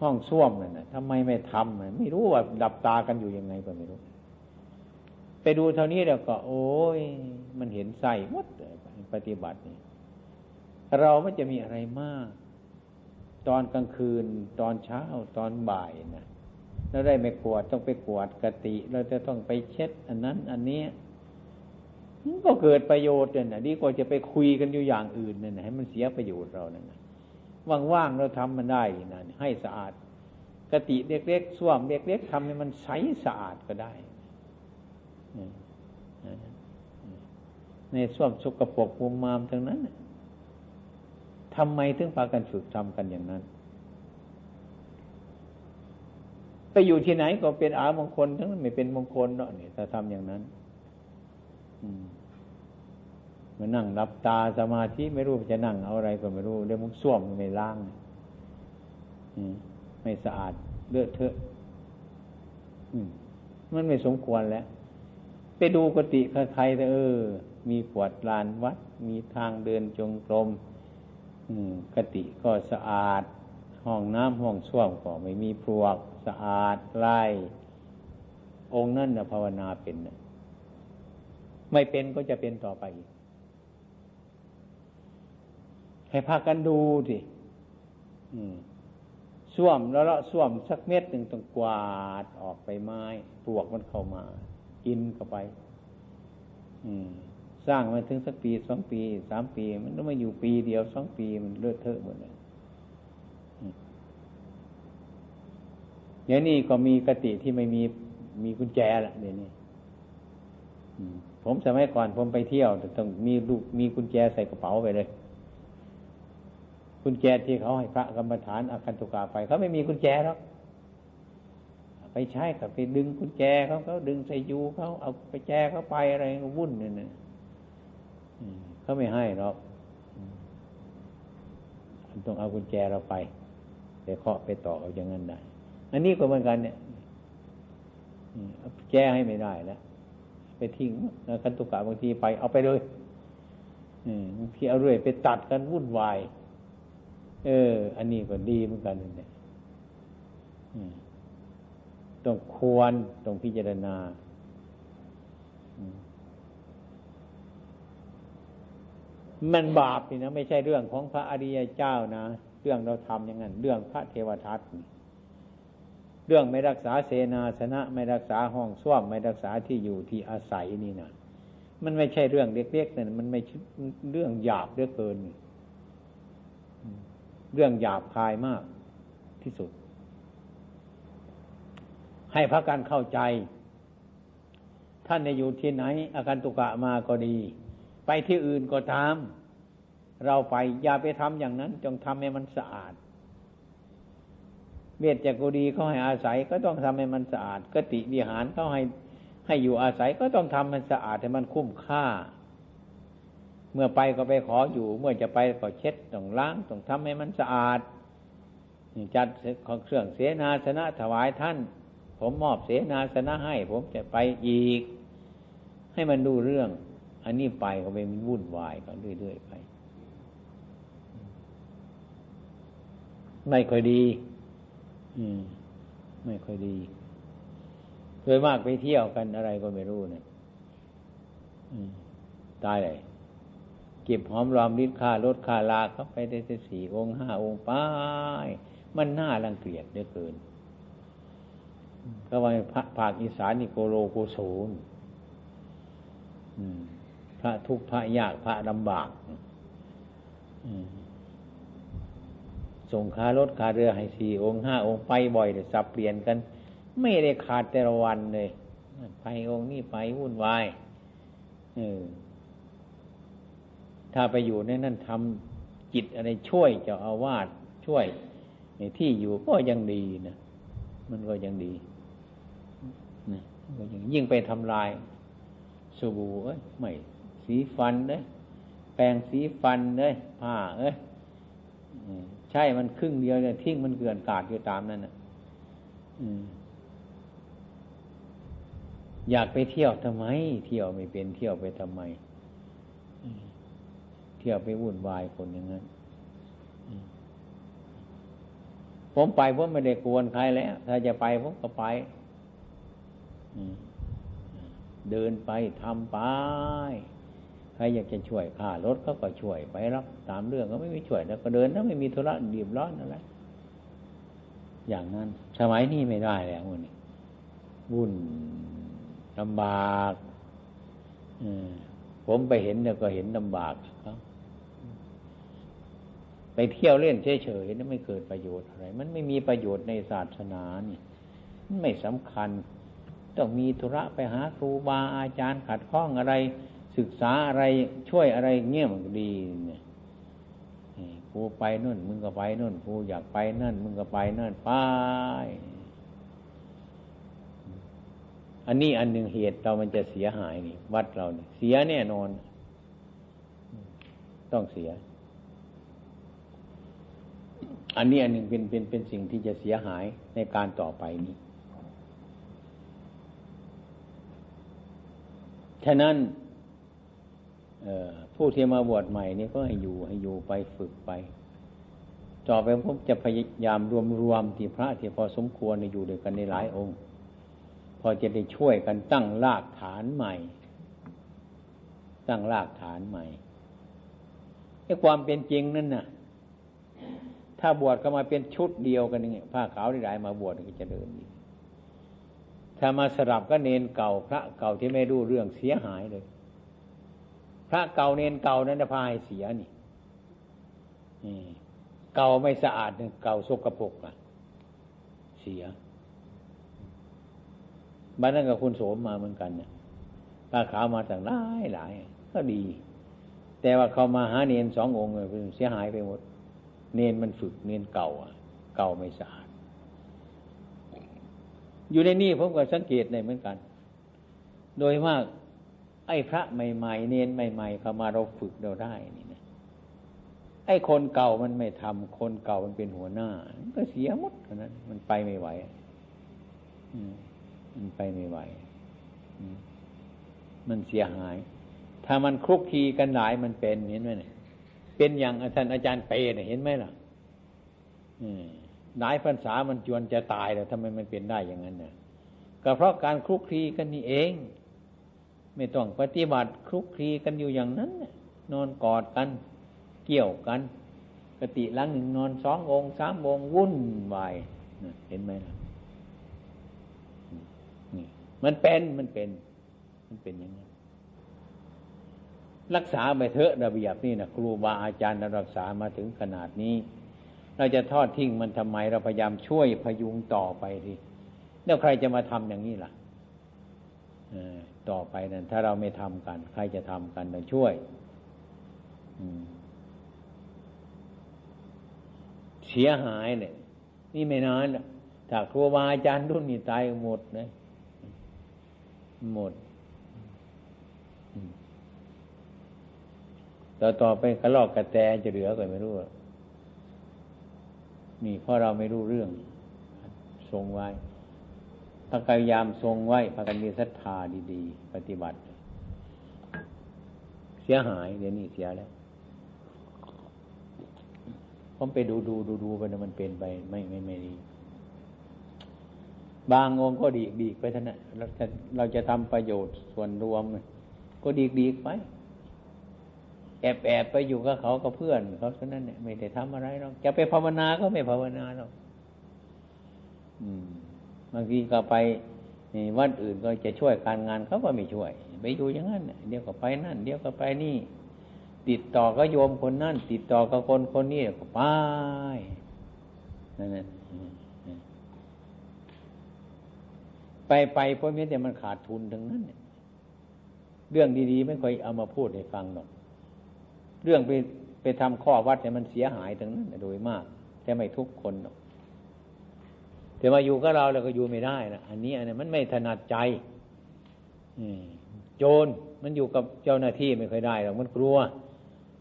ห้องส้วมนั่นนะทำไมไม่ทำไม่รู้ว่าดับตากันอยู่ยังไงก็ไม่รู้ ไปดูเท่านี้แล้วก็ โอ้ยมันเห็นใส่หมดปฏิบัตินี่เราไม่จะมีอะไรมาก ตอนกลางคืน ตอนเช้าตอนบ่ายนะแล้วได้ไม่กวดต้องไปกวดกติ เราจะต้องไปเช็ด อันนั้น อันนี้ก็เกิดประโยชน์เนี่ยนะดีกว่าจะไปคุยกันอยู่อย่างอื่นเนี่ยนะให้มันเสียประโยชน์เราเนี่ยนะ ว่างๆเราทำมันได้นะให้สะอาดกติเล็กๆส้วมเล็กๆทำให้มันใสสะอาดก็ได้ในส้วมสกปรกมุมมามทั้งนั้นทำไมถึงพากันฝึกทำกันอย่างนั้น ไปอยู่ที่ไหนก็เป็นอามงคลทั้งนั้นไม่เป็นมงคลเนาะเนี่ยถ้าทำอย่างนั้น อืม มานั่งรับตาสมาธิไม่รู้จะนั่งเอาอะไรก็ไม่รู้เดี๋ยวมันส้วมไม่ล้างไม่สะอาดเลือดเทอะมันไม่สมควรแล้ว ไปดูกติใครๆเออ มีขวดลานวัด มีทางเดินจงกรมกติก็สะอาด ห้องน้ำห้องส้วมก็ไม่มีพวก สะอาดไล่องค์นั่นนะภาวนาเป็นนะไม่เป็นก็จะเป็นต่อไปอีก ให้พากันดูสิส้วมแล้วละส้วมสักเม็ดหนึ่งต้องกวาดออกไปไม้ปลวกมันเข้ามา กินเข้าไปสร้างมาถึงสักปีสองปีสามปี มันต้องมาอยู่ปีเดียวสองปีมันเลือดเทอะหมดเลยเดี๋ยวนี้ก็มีกติที่ไม่มีมีกุญแจละเดี๋ยวนี้ผมสมัยก่อนผมไปเที่ยวต้องมีลูกมีกุญแจใส่กระเป๋าไปเลย กุญแจที่เขาให้พระกรรมฐานอาคันตุกาไปเขาไม่มีกุญแจหรอกไปใช้กับไปดึงกุญแจเขาเขาดึงใส่ยูเขาเอาไปแจเขาไปอะไรวุ่นเนี่ยเขาไม่ให้หรอกต้องเอากุญแจเราไปไปเคาะไปต่อเอาอย่างนั้นได้ อันนี้ก็เหมือนกันเนี่ยแก้ให้ไม่ได้แล้วไปทิ้งคันตุกะบางทีไปเอาไปเลยบางทีเอาเรื่อยไปตัดกันวุ่นวาย เออ อันนี้ก็ดีเหมือนกันเนี่ยต้องควรต้องพิจารณามันบาปนี่นะไม่ใช่เรื่องของพระอริยเจ้านะ เรื่องเราทำอย่างนั้น เรื่องพระเทวทัตเรื่องไม่รักษาเสนาสนะ ไม่รักษาห้องส้วมไม่รักษาที่อยู่ที่อาศัยนี่นะมันไม่ใช่เรื่องเล็กๆนะมันไม่เรื่องหยาบเหลือเกิน เรื่องหยาบคายมากที่สุด ให้พระการเข้าใจ ท่านในอยู่ที่ไหน อาการตุกะมาก็ดี ไปที่อื่นก็ตาม เราไปอย่าไปทำอย่างนั้น จงทำให้มันสะอาดเวทจักรดีเขาให้อาศัยก็ต้องทำให้มันสะอาดกติวิหารเขาให้ให้อยู่อาศัยก็ต้องทำมันสะอาดให้มันคุ้มค่า เมื่อไปก็ไปขออยู่ เมื่อจะไปก็เช็ดต้องล้างต้องทำให้มันสะอาดจัดของเครื่องเสนาสนะถวายท่าน ผมมอบเสนาสนะให้ ผมจะไปอีก ให้มันดูเรื่อง อันนี้ไปก็ไปมันวุ่นวายกันเรื่อยๆไป ไม่ค่อยดี อืม ไม่ค่อยดีเคยมากไปเที่ยวกันอะไรก็ไม่รู้เนี่ยตายเลย เก็บหอมรอมริดค่ารถค่าลาเขาไปได้สี่องค์ห้าองค์ป้ายมันน่ารังเกียจเหลือเกินก็ว่าพระภาคอีสานนี่โกโลโกโซนพระทุกพระยากพระลำบากส่งคารถคาเรือให้สี่องค์ห้าองค์ไปบ่อยแต่สับเปลี่ยนกัน ไม่ได้ขาดแต่ละวันเลย ไปองค์นี้ไปวุ่นวายเออ ถ้าไปอยู่ในนั้นทำจิตอะไรช่วยเจ้าอาวาสช่วยในที่อยู่ก็ยังดีนะมันก็ยังดีนะก็ยังยิ่งไปทำลายสบู่เอ้ยไม่สีฟันเอ้ยแปรงสีฟันเอ้ยผ้าเอ้ยใช่มันครึ่งเดียวเนี่ยทิ้งมันเกลื่อนกาดอยู่ตามนั่นนะอยากไปเที่ยวทำไม เที่ยวไม่เป็นเที่ยวไปทำไม เที่ยวไปวุ่นวายคนอย่างนั้นผมไปผมไม่ได้กวนใครแล้ว ถ้าจะไปผมก็ไปเดินไปทำไป ใครอยากจะช่วยค่ารถเขาก็ช่วยไปรับตามเรื่องก็ไม่มีช่วยแล้วก็เดินถ้าไม่มีธุระดีบร้อนอะไรอย่างนั้น สมัยนี้ไม่ได้แล้วนี่วุ่นลำบากผมไปเห็นเนี่ยก็เห็นลำบาก ไปเที่ยวเล่นเฉยๆนั่นไม่เกิดประโยชน์อะไร มันไม่มีประโยชน์ในศาสนานี่มันไม่สำคัญ ต้องมีธุระไปหาครูบาอาจารย์ขัดข้องอะไร ศึกษาอะไรช่วยอะไรเงี้ยมันดีเนี่ยกูไปนั่น มึงก็ไปนั่นกูอยากไปนั่น มึงก็ไปนั่นไปอันนี้อันหนึ่งเหตุเรามันจะเสียหายนี่ วัดเราเนี่ยเสียแน่นอน ต้องเสีย อันนี้อันหนึ่งเป็นเป็นเป็นสิ่งที่จะเสียหายในการต่อไปนี้ ฉะนั้นผู้ที่มาบวชใหม่นี่ก็ให้อยู่ให้อยู่ไปฝึกไปต่อไปผมจะพยายามรวมรวมที่พระที่พอสมควรอยู่ด้วยกันในหลายองค์ พอจะได้ช่วยกันตั้งรากฐานใหม่ ตั้งรากฐานใหม่ไอ้ความเป็นจริงนั่นน่ะ ถ้าบวชก็มาเป็นชุดเดียวกันนี่ผ้าขาวหลายมาบวชก็จะเดินดีถ้ามาสลับก็เนนเก่าพระเก่าที่ไม่รู้เรื่องเสียหายเลย พระเก่าเนนเก่านั้นจะพาให้เสียนี่เก่าไม่สะอาดเก่าสกปรกอะ เสียบ้านนั้นกับคุณโสมมาเหมือนกันเนี่ยผ้าขาวมาต่างหลายหลาย ก็ดี แต่ว่าเขามาหาเนนสององค์เลยเสียหายไปหมด เนนมันฝึกเนนเก่าอะเก่าไม่สะอาด อยู่ในนี่ผมก็สังเกตในเหมือนกัน โดยมากไอ้พระใหม่ๆเนนใหม่ๆเข้ามาเราฝึกเราได้นี่นะไอ้คนเก่ามันไม่ทำคนเก่ามันเป็นหัวหน้าก็เสียหมดนั้นมันไปไม่ไหวมันไปไม่ไหวมันเสียหาย ถ้ามันคลุกคีกันหลายมันเป็นเห็นไหมเนี่ย เป็นอย่างอาจารย์อาจารย์เปเนี่ยเห็นไหมล่ะหลายพรรษามันจวนจะตายแล้วทำไมมันเป็นได้อย่างนั้นเนี่ยก็เพราะการคลุกคลีกันนี่เอง ไม่ต้องปฏิบัติคลุกคลีกันอยู่อย่างนั้นนอนกอดกัน เกี่ยวกันกติลังหนึ่งนอนสององค์สามองค์วุ่นวายเห็นไหมล่ะนี่มันเป็นมันเป็น มันเป็นอย่างนั้น รักษาไปเถอะระเบียบนี่นะครูบาอาจารย์รักษามาถึงขนาดนี้ เราจะทอดทิ้งมันทำไมเราพยายามช่วยพยุงต่อไปทีแล้วใครจะมาทำอย่างนี้ล่ะต่อไปนั้นถ้าเราไม่ทำกัน ใครจะทำกันเราช่วยเสียหายเนี่ยนี่ไม่นานถ้าครูบาอาจารย์รุ่นนี้ตายหมดนะหมด ต่อต่อไปกระลอกกระแตจะเหลือก็ไม่รู้นี่เพราะเราไม่รู้เรื่อง ทรงไว้พกายามทรงไว้พากันมีศรัทธาดีๆ ปฏิบัติ เสียหายเดี๋ยวนี้เสียแล้วผมไปดูดูดูดูไปนะมันเป็นไป ไม่ไม่ไม่ดีบางองค์ก็ดีดีไปท่านนะเราจะเราจะทำประโยชน์ส่วนรวม ก็ดีดีไป แอบแอบไปอยู่กับเขากับเพื่อนเขาเท่านั้นเนี่ยไม่ได้ทำอะไรหรอกจะไปภาวนาก็ไม่ภาวนาหรอกบางทีก็ไปวัดอื่นก็จะช่วยการงานเขาก็ไม่ช่วย ไปอยู่อย่างนั้นเดี๋ยวก็ไปนั่น เดี๋ยวก็ไปนี่ ติดต่อก็โยมคนนั่น ติดต่อกับคนคนนี้ก็ไปนั่นไปไปเพราะเมื่อแต่มันขาดทุนทั้งนั้นเรื่องดีๆ ไม่ค่อยเอามาพูดให้ฟังหรอก เรื่องไปไปทำข้อวัดแต่มันเสียหายทั้งนั้นโดยมาก แต่ไม่ทุกคนหรอกแต่มาอยู่กับเราเราก็อยู่ไม่ได้นะอันนี้อันนี้มันไม่ถนัดใจโจรมันอยู่กับเจ้าหน้าที่ไม่เคยได้หรอกมันกลัว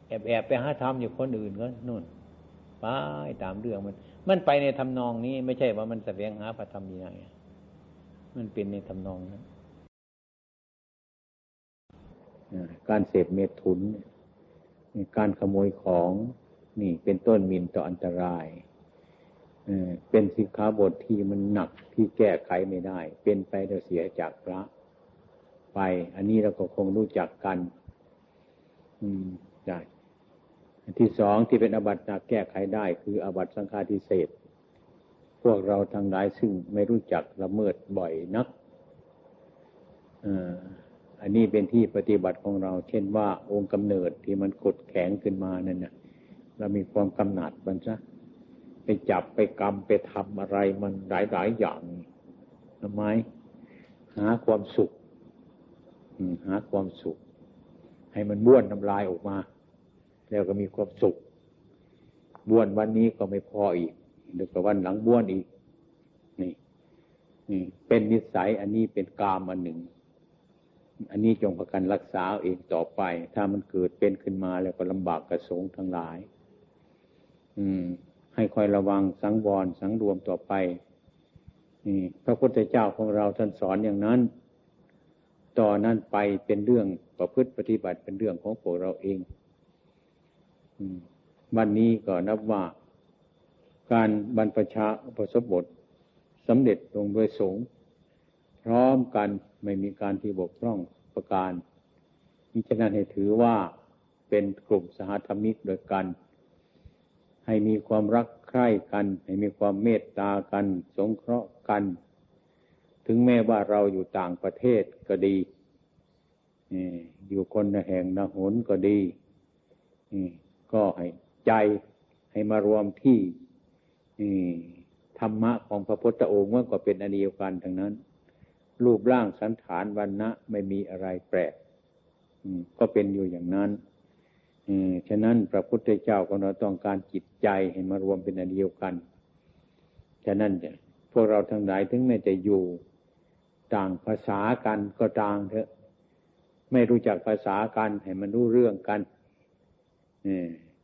แอบแอบไปหาทำอยู่คนอื่นก็นู่นไปตามเรื่องมัน มันไปในทำนองนี้ ไม่ใช่ว่ามันแสวงหาพระธรรมยังไงมันเป็นในทำนองนั้นการเสพเมถุน การขโมยของนี่เป็นต้นมินต่ออันตรายเป็นสิกขาบทที่มันหนักที่แก้ไขไม่ได้ เป็นไปเราเสียจากพระ ไป อันนี้เราก็คงรู้จักกัน อืมได้ที่สองที่เป็นอบัติหนักแก้ไขได้ คืออบัตสังฆาทิเศษพวกเราทั้งหลายซึ่งไม่รู้จักละเมิดบ่อยนัก อันนี้เป็นที่ปฏิบัติของเรา เช่นว่าองค์กำเนิดที่มันกดแข็งขึ้นมานั่นนะเรามีความกำหนัดมันซะไปจับไปกรรมไปทำอะไรมันหลายหลายอย่างทำไมหาความสุขหาความสุข ให้มันบ้วนน้ำลายออกมา แล้วก็มีความสุขบ้วนวันนี้ก็ไม่พออีกเดี๋ยวก็วันหลังบ้วนอีก นี่นี่เป็นนิสัยอันนี้เป็นกามอันหนึ่ง อันนี้จงประกันรักษาเองต่อไป ถ้ามันเกิดเป็นขึ้นมาแล้วก็ลำบากกระสงทั้งหลาย อืม ให้คอยระวังสังวรสังรวมต่อไปนี่พระพุทธเจ้าของเราท่านสอนอย่างนั้น ต่อนนั้นไปเป็นเรื่องประพฤติปฏิบัติเป็นเรื่องของพวกเราเองวันนี้ก็นับว่า การบรรพชาอุปสมบทสำเร็จลงโดยสงฆ์ ร้อมกันไม่มีการที่บกพร่องประการมิฉะนั้นให้ถือว่าเป็นกลุ่มสหธรรมิกโดยกัน ให้มีความรักใคร่กัน ให้มีความเมตตากัน สงเคราะห์กัน ถึงแม้ว่าเราอยู่ต่างประเทศก็ดีอยู่คนแห่งละหนก็ดีก็ให้ใจให้มารวมที่ธรรมะของพระพุทธองค์ว่าก็เป็นอันเดียวกันทั้งนั้น รูปร่างสันฐานวันนะไม่มีอะไรแปลกก็เป็นอยู่อย่างนั้นฉะนั้นพระพุทธเจ้าก็เราต้องการจิตใจให้มารวมเป็นอันเดียวกัน ฉะนั้นเนี่ยพวกเราทั้งหลายถึงแม้จะอยู่ต่างภาษากันก็ต่างเถอะ ไม่รู้จักภาษากันให้มันรู้เรื่องกัน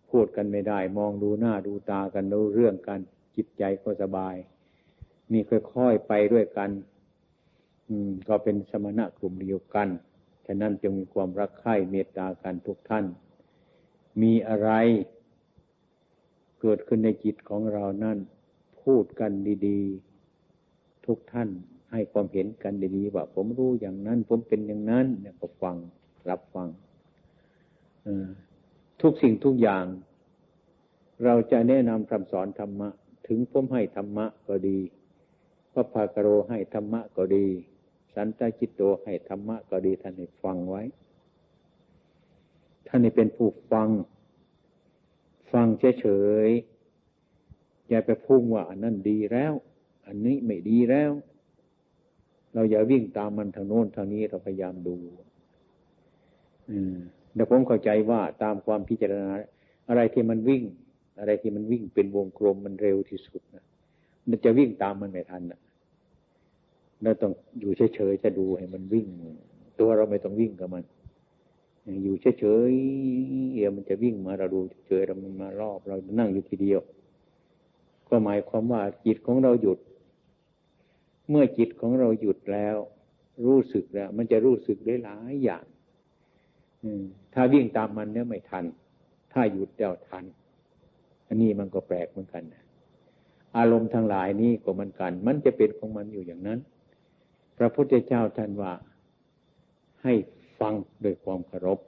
พูดกันไม่ได้ มองดูหน้าดูตากันรู้เรื่องกัน จิตใจก็สบาย นี่ค่อยๆไปด้วยกัน อืม ก็เป็นสมณะกลุ่มเดียวกัน ฉะนั้นจงมีความรักใคร่เมตตากันทุกท่าน มีอะไร เกิดขึ้นในจิตของเรานั่น พูดกันดีๆ ทุกท่านให้ความเห็นกันดีๆว่าผมรู้อย่างนั้น ผมเป็นอย่างนั้นเนี่ยก็ฟังรับฟังทุกสิ่งทุกอย่าง เราจะแนะนำคำสอนธรรมะ ถึงผมให้ธรรมะก็ดีพระภากโรให้ธรรมะก็ดี สันตจิตโตให้ธรรมะก็ดีท่านให้ฟังไว้ ท่านให้เป็นผู้ฟัง ฟังเฉยๆอย่าไปพุ่งว่าอันนั้นดีแล้ว อันนี้ไม่ดีแล้ว เราอย่าวิ่งตามมันทางโน้นทางนี้เราพยายามดู อืมแต่ผมเข้าใจว่าตามความพิจารณา อะไรที่มันวิ่ง อะไรที่มันวิ่งเป็นวงกลมมันเร็วที่สุดนะมันจะวิ่งตามมันไม่ทันนะ เราต้องอยู่เฉยๆจะดูให้มันวิ่ง ตัวเราไม่ต้องวิ่งกับมัน อยู่เฉยๆเดี๋ยวมันจะวิ่งมาเราดูเฉยๆเรามันมารอบเรานั่งอยู่ทีเดียว ก็หมายความว่าจิตของเราหยุด เมื่อจิตของเราหยุดแล้ว รู้สึกแล้ว มันจะรู้สึกได้หลายอย่างถ้าวิ่งตามมันเนี่ยไม่ทัน ถ้าหยุดเดี๋ยวทัน อันนี้มันก็แปลกเหมือนกันนะอารมณ์ทั้งหลายนี้ก็เหมือนกัน มันจะเป็นของมันอยู่อย่างนั้น พระพุทธเจ้าท่านว่าให้ฟังโดยความเคารพ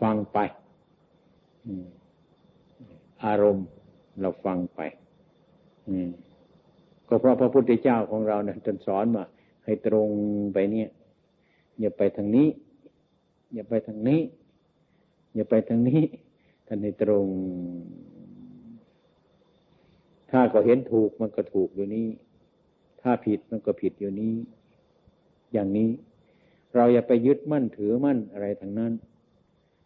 ฟังไปอารมณ์เราฟังไปก็เพราะพระพุทธเจ้าของเราเนี่ยท่านสอนมา ให้ตรงไปเนี่ย อย่าไปทางนี้ อย่าไปทางนี้ อย่าไปทางนี้ท่านในตรง ถ้าก็เห็นถูกมันก็ถูกอยู่นี้ ถ้าผิดมันก็ผิดอยู่นี้ อย่างนี้ เราอย่าไปยึดมั่นถือมั่นอะไรทางนั้น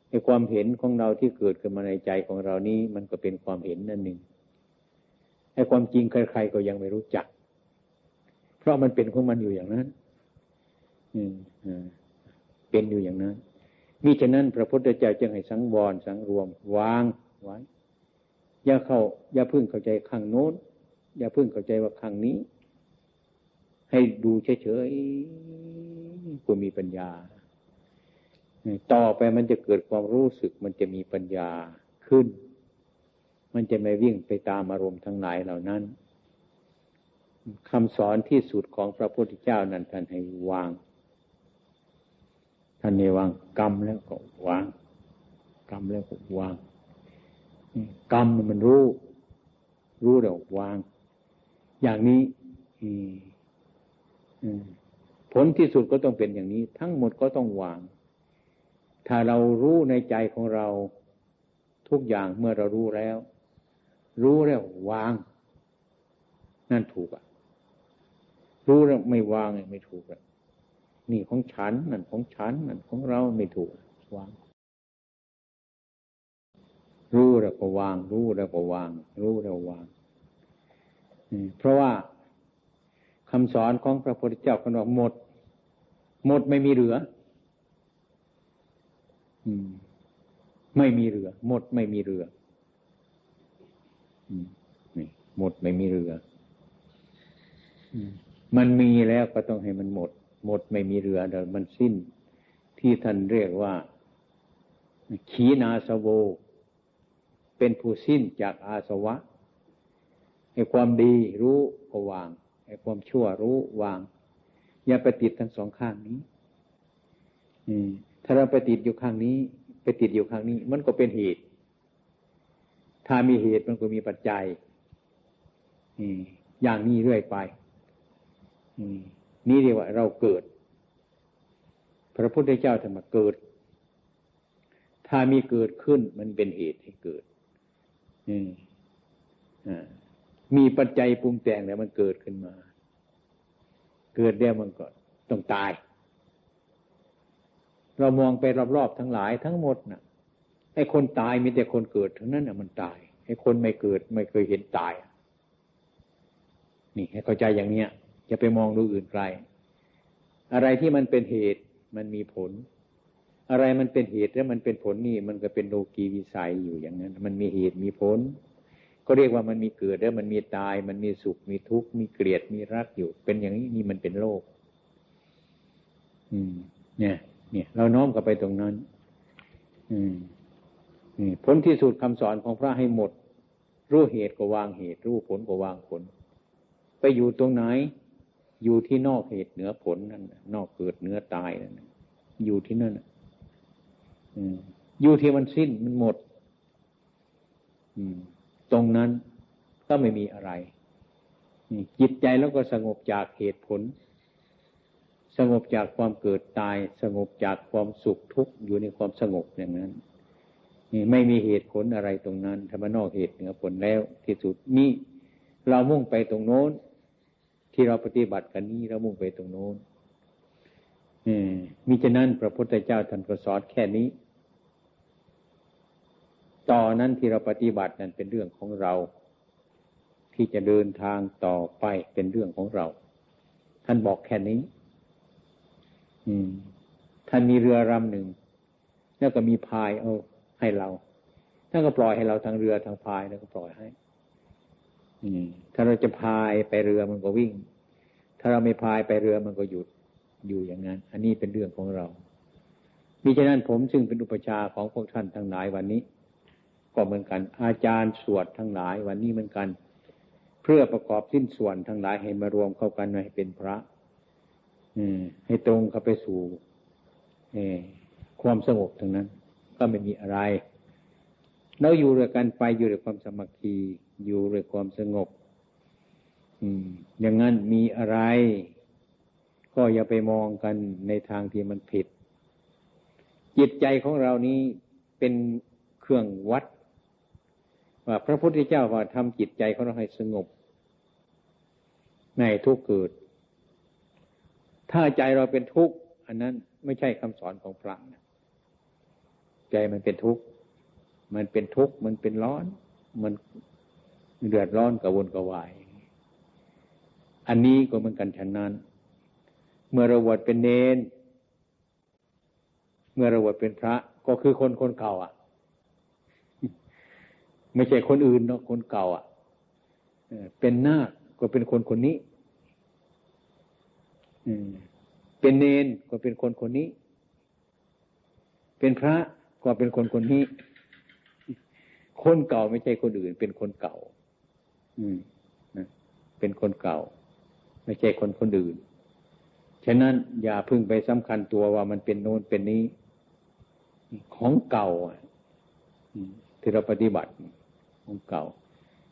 ในความเห็นของเราที่เกิดขึ้นมาในใจของเรานี้ มันก็เป็นความเห็นนั่นหนึ่งไอ้ความจริงใครๆก็ยังไม่รู้จัก เพราะมันเป็นของมันอยู่อย่างนั้นเป็นอยู่อย่างนั้นมิฉะนั้นพระพุทธเจ้าจึงให้สังวรสังรวม วางไว้ อย่าเข้า อย่าพึ่งเข้าใจข้างโน้น อย่าพึ่งเข้าใจว่าข้างนี้ ให้ดูเฉยๆควรมีปัญญา ต่อไปมันจะเกิดความรู้สึก มันจะมีปัญญาขึ้น มันจะไม่วิ่งไปตามอารมณ์ทั้งหลายเหล่านั้นคำสอนที่สุดของพระพุทธเจ้านั้นท่านให้วาง ท่านนี่วางกรรมแล้วก็วาง กรรมแล้วก็วาง กรรมมันรู้ รู้แล้ววาง อย่างนี้ ผลที่สุดก็ต้องเป็นอย่างนี้ ทั้งหมดก็ต้องวาง ถ้าเรารู้ในใจของเราทุกอย่างเมื่อเรารู้แล้ว รู้แล้ววาง นั่นถูกอะ รู้แล้วไม่วางไม่ถูกอะนี่ของฉันนั่นของฉันนั่นของเราไม่ถูกวาง รู้แล้วก็วาง รู้แล้วก็วาง รู้แล้ววางเพราะว่า คำสอนของพระพุทธเจ้าคนบอกหมด หมดไม่มีเหลือ อืม ไม่มีเหลือ หมดไม่มีเหลืออืมนี่หมดไม่มีเหลือมันมีแล้วก็ต้องให้มันหมด หมดไม่มีเหลือเดี๋ยวมันสิ้น ที่ท่านเรียกว่า ขีนาสโว เป็นผู้สิ้นจากอาสวะ ให้ความดีรู้ก็วาง ให้ความชั่วรู้วาง อย่าไปติดทั้งสองข้างนี้ถ้าเราไปติดอยู่ข้างนี้ ไปติดอยู่ข้างนี้ มันก็เป็นเหตุ ถ้ามีเหตุมันก็มีปัจจัยอย่างนี้เรื่อยไปนี่เรียกว่าเราเกิด พระพุทธเจ้าธรรมาเกิด ถ้ามีเกิดขึ้นมันเป็นเหตุให้เกิดมี มีปัจจัยปรุงแต่งแล้วมันเกิดขึ้นมา เกิดแล้วมันก็ต้องตาย เรามองไปรอบๆทั้งหลายทั้งหมดนะ่ะไอ้คนตายมีแต่คนเกิดทั้งนั้นน่ะมันตายไอ้คนไม่เกิดไม่เคยเห็นตาย นี่ให้เข้าใจอย่างเนี้ยจะไปมองดูอื่นไกล อะไรที่มันเป็นเหตุมันมีผล อะไรมันเป็นเหตุแล้วมันเป็นผลนี่ มันก็เป็นโลกีวิสัยอยู่อย่างนั้น มันมีเหตุมีผล ก็เรียกว่ามันมีเกิดแล้วมันมีตาย มันมีสุขมีทุกข์มีเกลียดมีรักอยู่ เป็นอย่างนี้นี่มันเป็นโลก อืม เนี่ย เนี่ย เราน้อมกลับไปตรงนั้น อืมผลที่สุดคำสอนของพระให้หมด รู้เหตุก็วางเหตุ รู้ผลก็วางผล ไปอยู่ตรงไหน อยู่ที่นอกเหตุเหนือผลนั่นนอกเกิดเหนือตายนั่นอยู่ที่นั่นอยู่ที่มันสิ้นมันหมด ตรงนั้นก็ไม่มีอะไรจิตใจแล้วก็สงบจากเหตุผล สงบจากความเกิดตาย สงบจากความสุขทุกข์อยู่ในความสงบอย่างนั้น นี่ไม่มีเหตุผลอะไรตรงนั้นธรรมนอกเหตุเหนือผลแล้ว ที่สุดนี่เรามุ่งไปตรงโน้น ที่เราปฏิบัติกันนี้เรามุ่งไปตรงโน้นมิฉะนั้นพระพุทธเจ้าท่านก็สอนแค่นี้ ต่อนั้นที่เราปฏิบัตินั้นเป็นเรื่องของเรา ที่จะเดินทางต่อไปเป็นเรื่องของเรา ท่านบอกแค่นี้ อืม ท่านมีเรือลำหนึ่งแล้วก็มีพายเอาให้เราท่านก็ปล่อยให้เราทางเรือทางพายแล้วก็ปล่อยให้ถ้าเราจะพายไปเรือมันก็วิ่ง ถ้าเราไม่พายไปเรือมันก็หยุดอยู่อย่างนั้น อันนี้เป็นเรื่องของเรามิฉะนั้นผมซึ่งเป็นอุปชาของพวกท่านทั้งหลายวันนี้ ก็เหมือนกัน อาจารย์สวดทั้งหลาย วันนี้เหมือนกัน เพื่อประกอบสิ้นส่วนทั้งหลายให้มารวมเข้ากันให้เป็นพระ อืม ให้ตรงเข้าไปสู่ความสงบทั้งนั้น ก็ไม่มีอะไร เราอยู่ด้วยกันไปอยู่ด้วยความสมัคคีอยู่ด้วยความสงบ อืม อย่างนั้นมีอะไร ก็อย่าไปมองกันในทางที่มันผิด จิตใจของเรานี้เป็นเครื่องวัด ว่าพระพุทธเจ้าว่าทำจิตใจของเราให้สงบ ในทุกเกิด ถ้าใจเราเป็นทุกข์อันนั้นไม่ใช่คำสอนของพระนะใจมันเป็นทุกข์มันเป็นทุกข์มันเป็นร้อน มันเดือดร้อนกระวนกระวาย อันนี้ก็เหมือนกันฉะนั้น เมื่อเราบวชเป็นเนน เมื่อเราบวชเป็นพระก็คือคนคนเก่าอะ ไม่ใช่คนอื่นเนาะคนเก่าอะเป็นนาคก็เป็นคนคนนี้เป็นเนนก็เป็นคนคนนี้ เป็นพระก็เป็นคนคนนี้ คนเก่าไม่ใช่คนอื่น เป็นคนเก่า อืมเป็นคนเก่า ไม่ใช่คนคนอื่น ฉะนั้นอย่าพึ่งไปสำคัญตัวว่ามันเป็นโน้นเป็นนี้ ของเก่าที่เราปฏิบัติ ของเก่า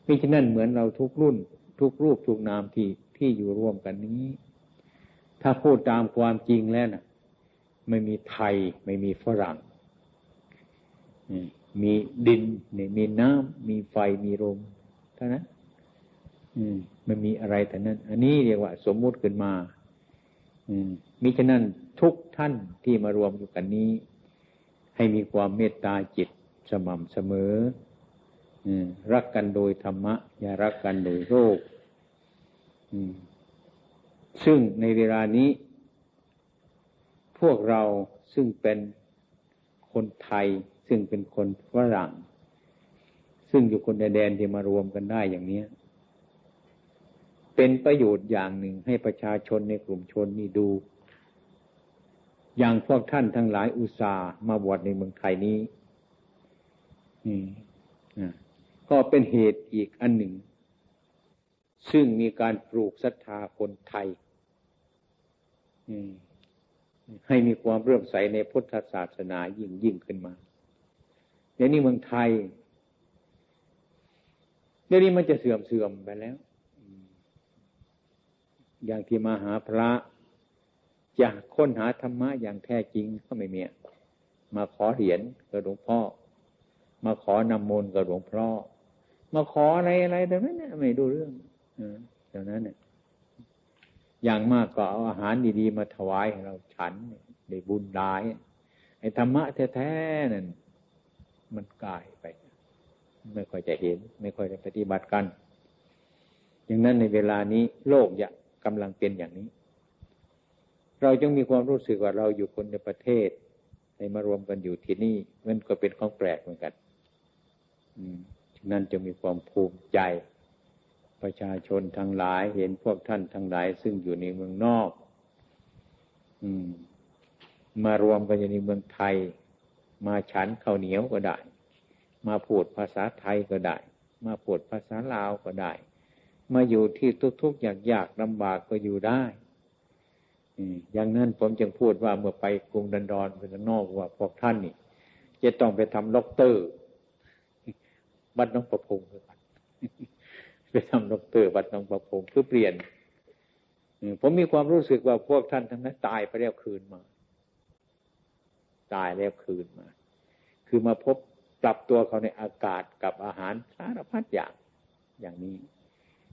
ไม่ฉะนั้นเหมือนเราทุกรุ่น ทุกรูปทุกนามที่ที่อยู่ร่วมกันนี้ ถ้าพูดตามความจริงแล้วนะ่ะ ไม่มีไทย ไม่มีฝรั่งมีดินเนี่ยมีน้ำมีไฟมีลมเท่านั้นมมันมีอะไรแต่นั้น อันนี้เรียกว่า สมมุติขึ้นมา อืมมิฉะนั้นทุกท่านที่มารวมอยู่กันนี้ ให้มีความเมตตาจิตสม่ำเสมอ รักกันโดยธรรมะ อย่ารักกันโดยโรคซึ่งในเวลานี้ พวกเราซึ่งเป็นคนไทย ซึ่งเป็นคนฝรั่ง ซึ่งอยู่คนแดนที่มารวมกันได้อย่างนี้เป็นประโยชน์อย่างหนึ่งให้ประชาชนในกลุ่มชนนี่ดู อย่างพวกท่านทั้งหลายอุตส่าห์มาบวชในเมืองไทยนี้ ก็เป็นเหตุอีกอันหนึ่ง ซึ่งมีการปลูกศรัทธาคนไทยให้มีความเรื่อมใสในพุทธศาสนายิ่งยิ่งขึ้นมาเดี๋ยวนี้เมืองไทยเดี๋ยวนี้มันจะเสื่อมเสื่อมไปแล้ว อย่างที่มาหาพระอยากค้นหาธรรมะอย่างแท้จริงก็ไม่มีมาขอเหรียญกับหลวงพ่อ มาขอนำมนต์กับหลวงพ่อ มาขออะไรอะไรแต่นั้นเนี่ยไม่ดูเรื่องเดี๋ยวนั้นเนี่ยอย่างมากก็เอาอาหารดีๆมาถวายเราฉันได้บุญได้ไอ้ธรรมะแท้ๆนั่นมันกลายไป ไม่ค่อยจะเห็น ไม่ค่อยจะปฏิบัติกันอย่างนั้นในเวลานี้โลกยากกำลังเป็นอย่างนี้ เราจึงมีความรู้สึกว่าเราอยู่คนในประเทศในมารวมกันอยู่ที่นี่ มันก็เป็นของแปลกเหมือนกัน อืม นั่นจะมีความภูมิใจ ประชาชนทั้งหลายเห็นพวกท่านทั้งหลาย ซึ่งอยู่ในเมืองนอก อืม มารวมกันอยู่ในเมืองไทย มาฉันข้าวเหนียวก็ได้ มาพูดภาษาไทยก็ได้ มาพูดภาษาลาวก็ได้ มาอยู่ที่ทุกๆอยากๆลำบากก็อยู่ได้อย่างนั้นผมจึงพูดว่าเมื่อไปกรุงดันดอนไปนอกว่าพวกท่านนี่ จะต้องไปทำล็อกเตอร์ บัดน้องประพงศ์ไปทำล็อกเตอร์บัดน้องประพงศ์เพื่อเปลี่ยนผมมีความรู้สึกว่าพวกท่านทั้งนั้นตายไปแล้วคืนมา ตายแล้วคืนมา คือมาพบปรับตัวเขาในอากาศกับอาหารสารพัดอย่างอย่างนี้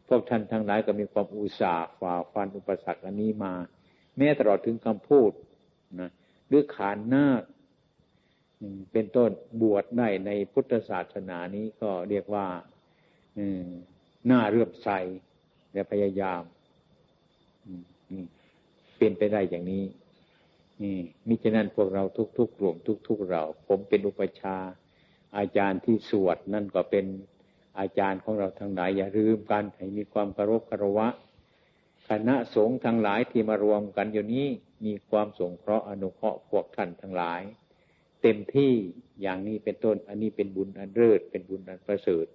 พวกท่านทั้งหลายก็มีความอุตสาห์ฝ่าฟันอุปสรรคอันนี้มา แม้ตลอดถึงคำพูดนะหรือขานหน้า เป็นต้นบวชได้ในพุทธศาสนานี้ก็เรียกว่าหน้าเรื่อมใสและพยายามเป็นไปได้อย่างนี้นี่มิฉะนั้นพวกเราทุกๆกลุ่มทุก ๆ เรา ผมเป็นอุปชา อาจารย์ที่สวดนั่นก็เป็นอาจารย์ของเราทั้งหลาย อย่าลืมกันให้มีความเคารพคารวะ คณะสงฆ์ทั้งหลายที่มารวมกันอยู่นี้มีความสงเคราะห์อนุเคราะห์พวกท่านทั้งหลาย เต็มที่อย่างนี้เป็นต้น อันนี้เป็นบุญอันเลิศเป็นบุญอันประเสริฐ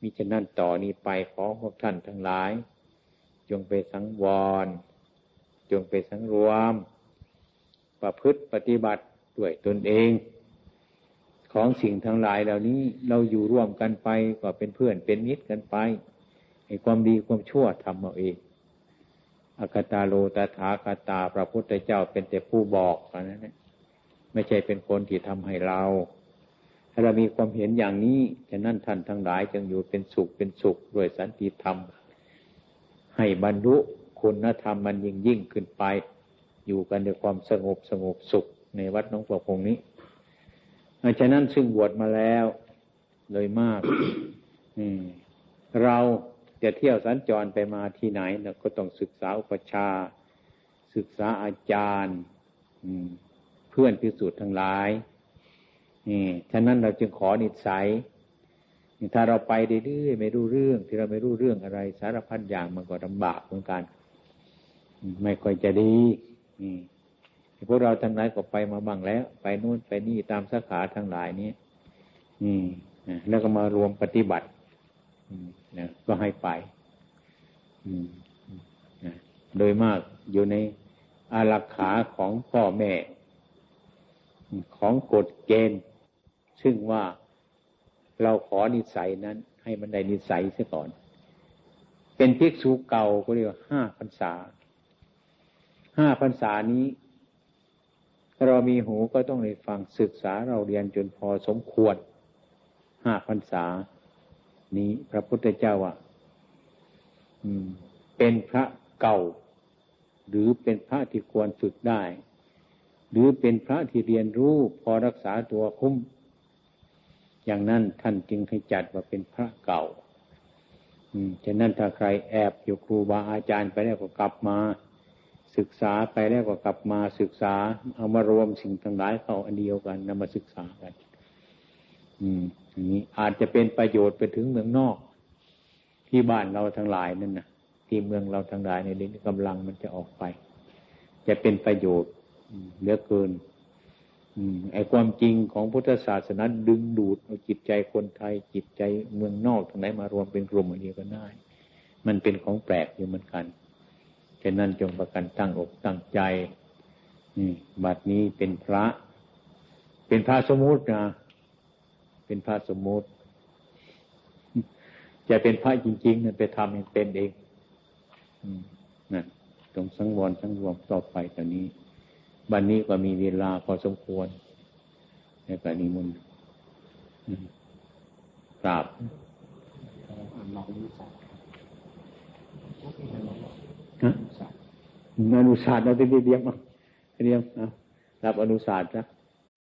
มิฉะนั้นต่อนี้ไปขอพวกท่านทั้งหลาย จงไปสังวร จงไปสังรวม ประพฤติปฏิบัติด้วยตนเอง ของสิ่งทั้งหลายเหล่านี้เราอยู่ร่วมกันไปก็เป็นเพื่อนเป็นมิตรกันไปให้ความดีความชั่วทำเอาเองอากตาโลตถาคาตาพระพุทธเจ้าเป็นแต่ผู้บอกนะนะ ไม่ใช่เป็นคนที่ทำให้เราถ้าเรามีความเห็นอย่างนี้ฉะนั้นท่านทั้งหลายจึงอยู่เป็นสุขเป็นสุขด้วยสันติธรรม ให้บรรลุคุณธรรมมันยิ่งยิ่งขึ้นไป อยู่กันในความสงบสงบสุขในวัดน้องประพงนี้ฉะนั้นซึ่งบวชมาแล้วเลยมากเราจะเที่ยวสัญจรไปมาที่ไหนเราก็ต้องศึกษาอุปชา ศึกษาอาจารย์ เพื่อนพิสูจน์ทั้งหลายนี่ฉะนั้นเราจึงขอนิสัยถ้าเราไปเรื่อยๆไม่รู้เรื่อง ที่เราไม่รู้เรื่องอะไร สารพัดอย่างมันก็ลำบากเหมือนกัน ไม่ค่อยจะดีที่พวกเราทั้งหลายก็ไปมาบ้างแล้ว ไปนู่นไปนี่ตามสาขาทั้งหลายนี้อืมแล้วก็มารวมปฏิบัตินะก็ให้ไปโดยมากอยู่ในอารักขาของพ่อแม่ ของกฎเกณฑ์ ซึ่งว่าเราขอนิสัยนั้น ให้มันได้นิสัยเสียก่อน เป็นภิกษุเก่าก็เรียกว่าห้าพรรษาห้าพรรษานี้ เรามีหูก็ต้องได้ฟังศึกษาเราเรียนจนพอสมควรห้าพรรษา นี้พระพุทธเจ้าอะเป็นพระเก่า หรือเป็นพระที่ควรฝึกได้ หรือเป็นพระที่เรียนรู้พอรักษาตัวคุ้ม อย่างนั้นท่านจึงให้จัดว่าเป็นพระเก่าอืมฉะนั้นถ้าใครแอบอยู่ครูบาอาจารย์ไปแล้วก็กลับมา ศึกษาไปแล้วก็กลับมาศึกษา เอามารวมสิ่งทั้งหลายเข้าอันเดียวกันนำมาศึกษากัน อืมอันนี้อาจจะเป็นประโยชน์ไปถึงเมืองนอก ที่บ้านเราทั้งหลายนั่นนะที่เมืองเราทั้งหลายในนี้กำลังมันจะออกไป จะเป็นประโยชน์ เหลือเกินไอ้ความจริงของพุทธศาสนาดึงดูดเอาจิตใจคนไทย จิตใจเมืองนอกทั้งไหนมารวมเป็นกลุ่มอันเดียวกันได้ มันเป็นของแปลกอยู่เหมือนกันฉะนั้นจงประกันตั้งอกตั้งใจนี่บัดนี้เป็นพระ เป็นพระสมุตินะเป็นพระสมุติจะเป็นพระจริงๆนั่นไปทำให้เป็นเองนั่นตรงสังวรสังรวมต่อไปตอนนี้ วันนี้ก็มีเวลาพอสมควรในการนิมนต์กราบฮะอนุศาสตร์เราเรียมเรียมเรียกรับอนุศาสตร์นะ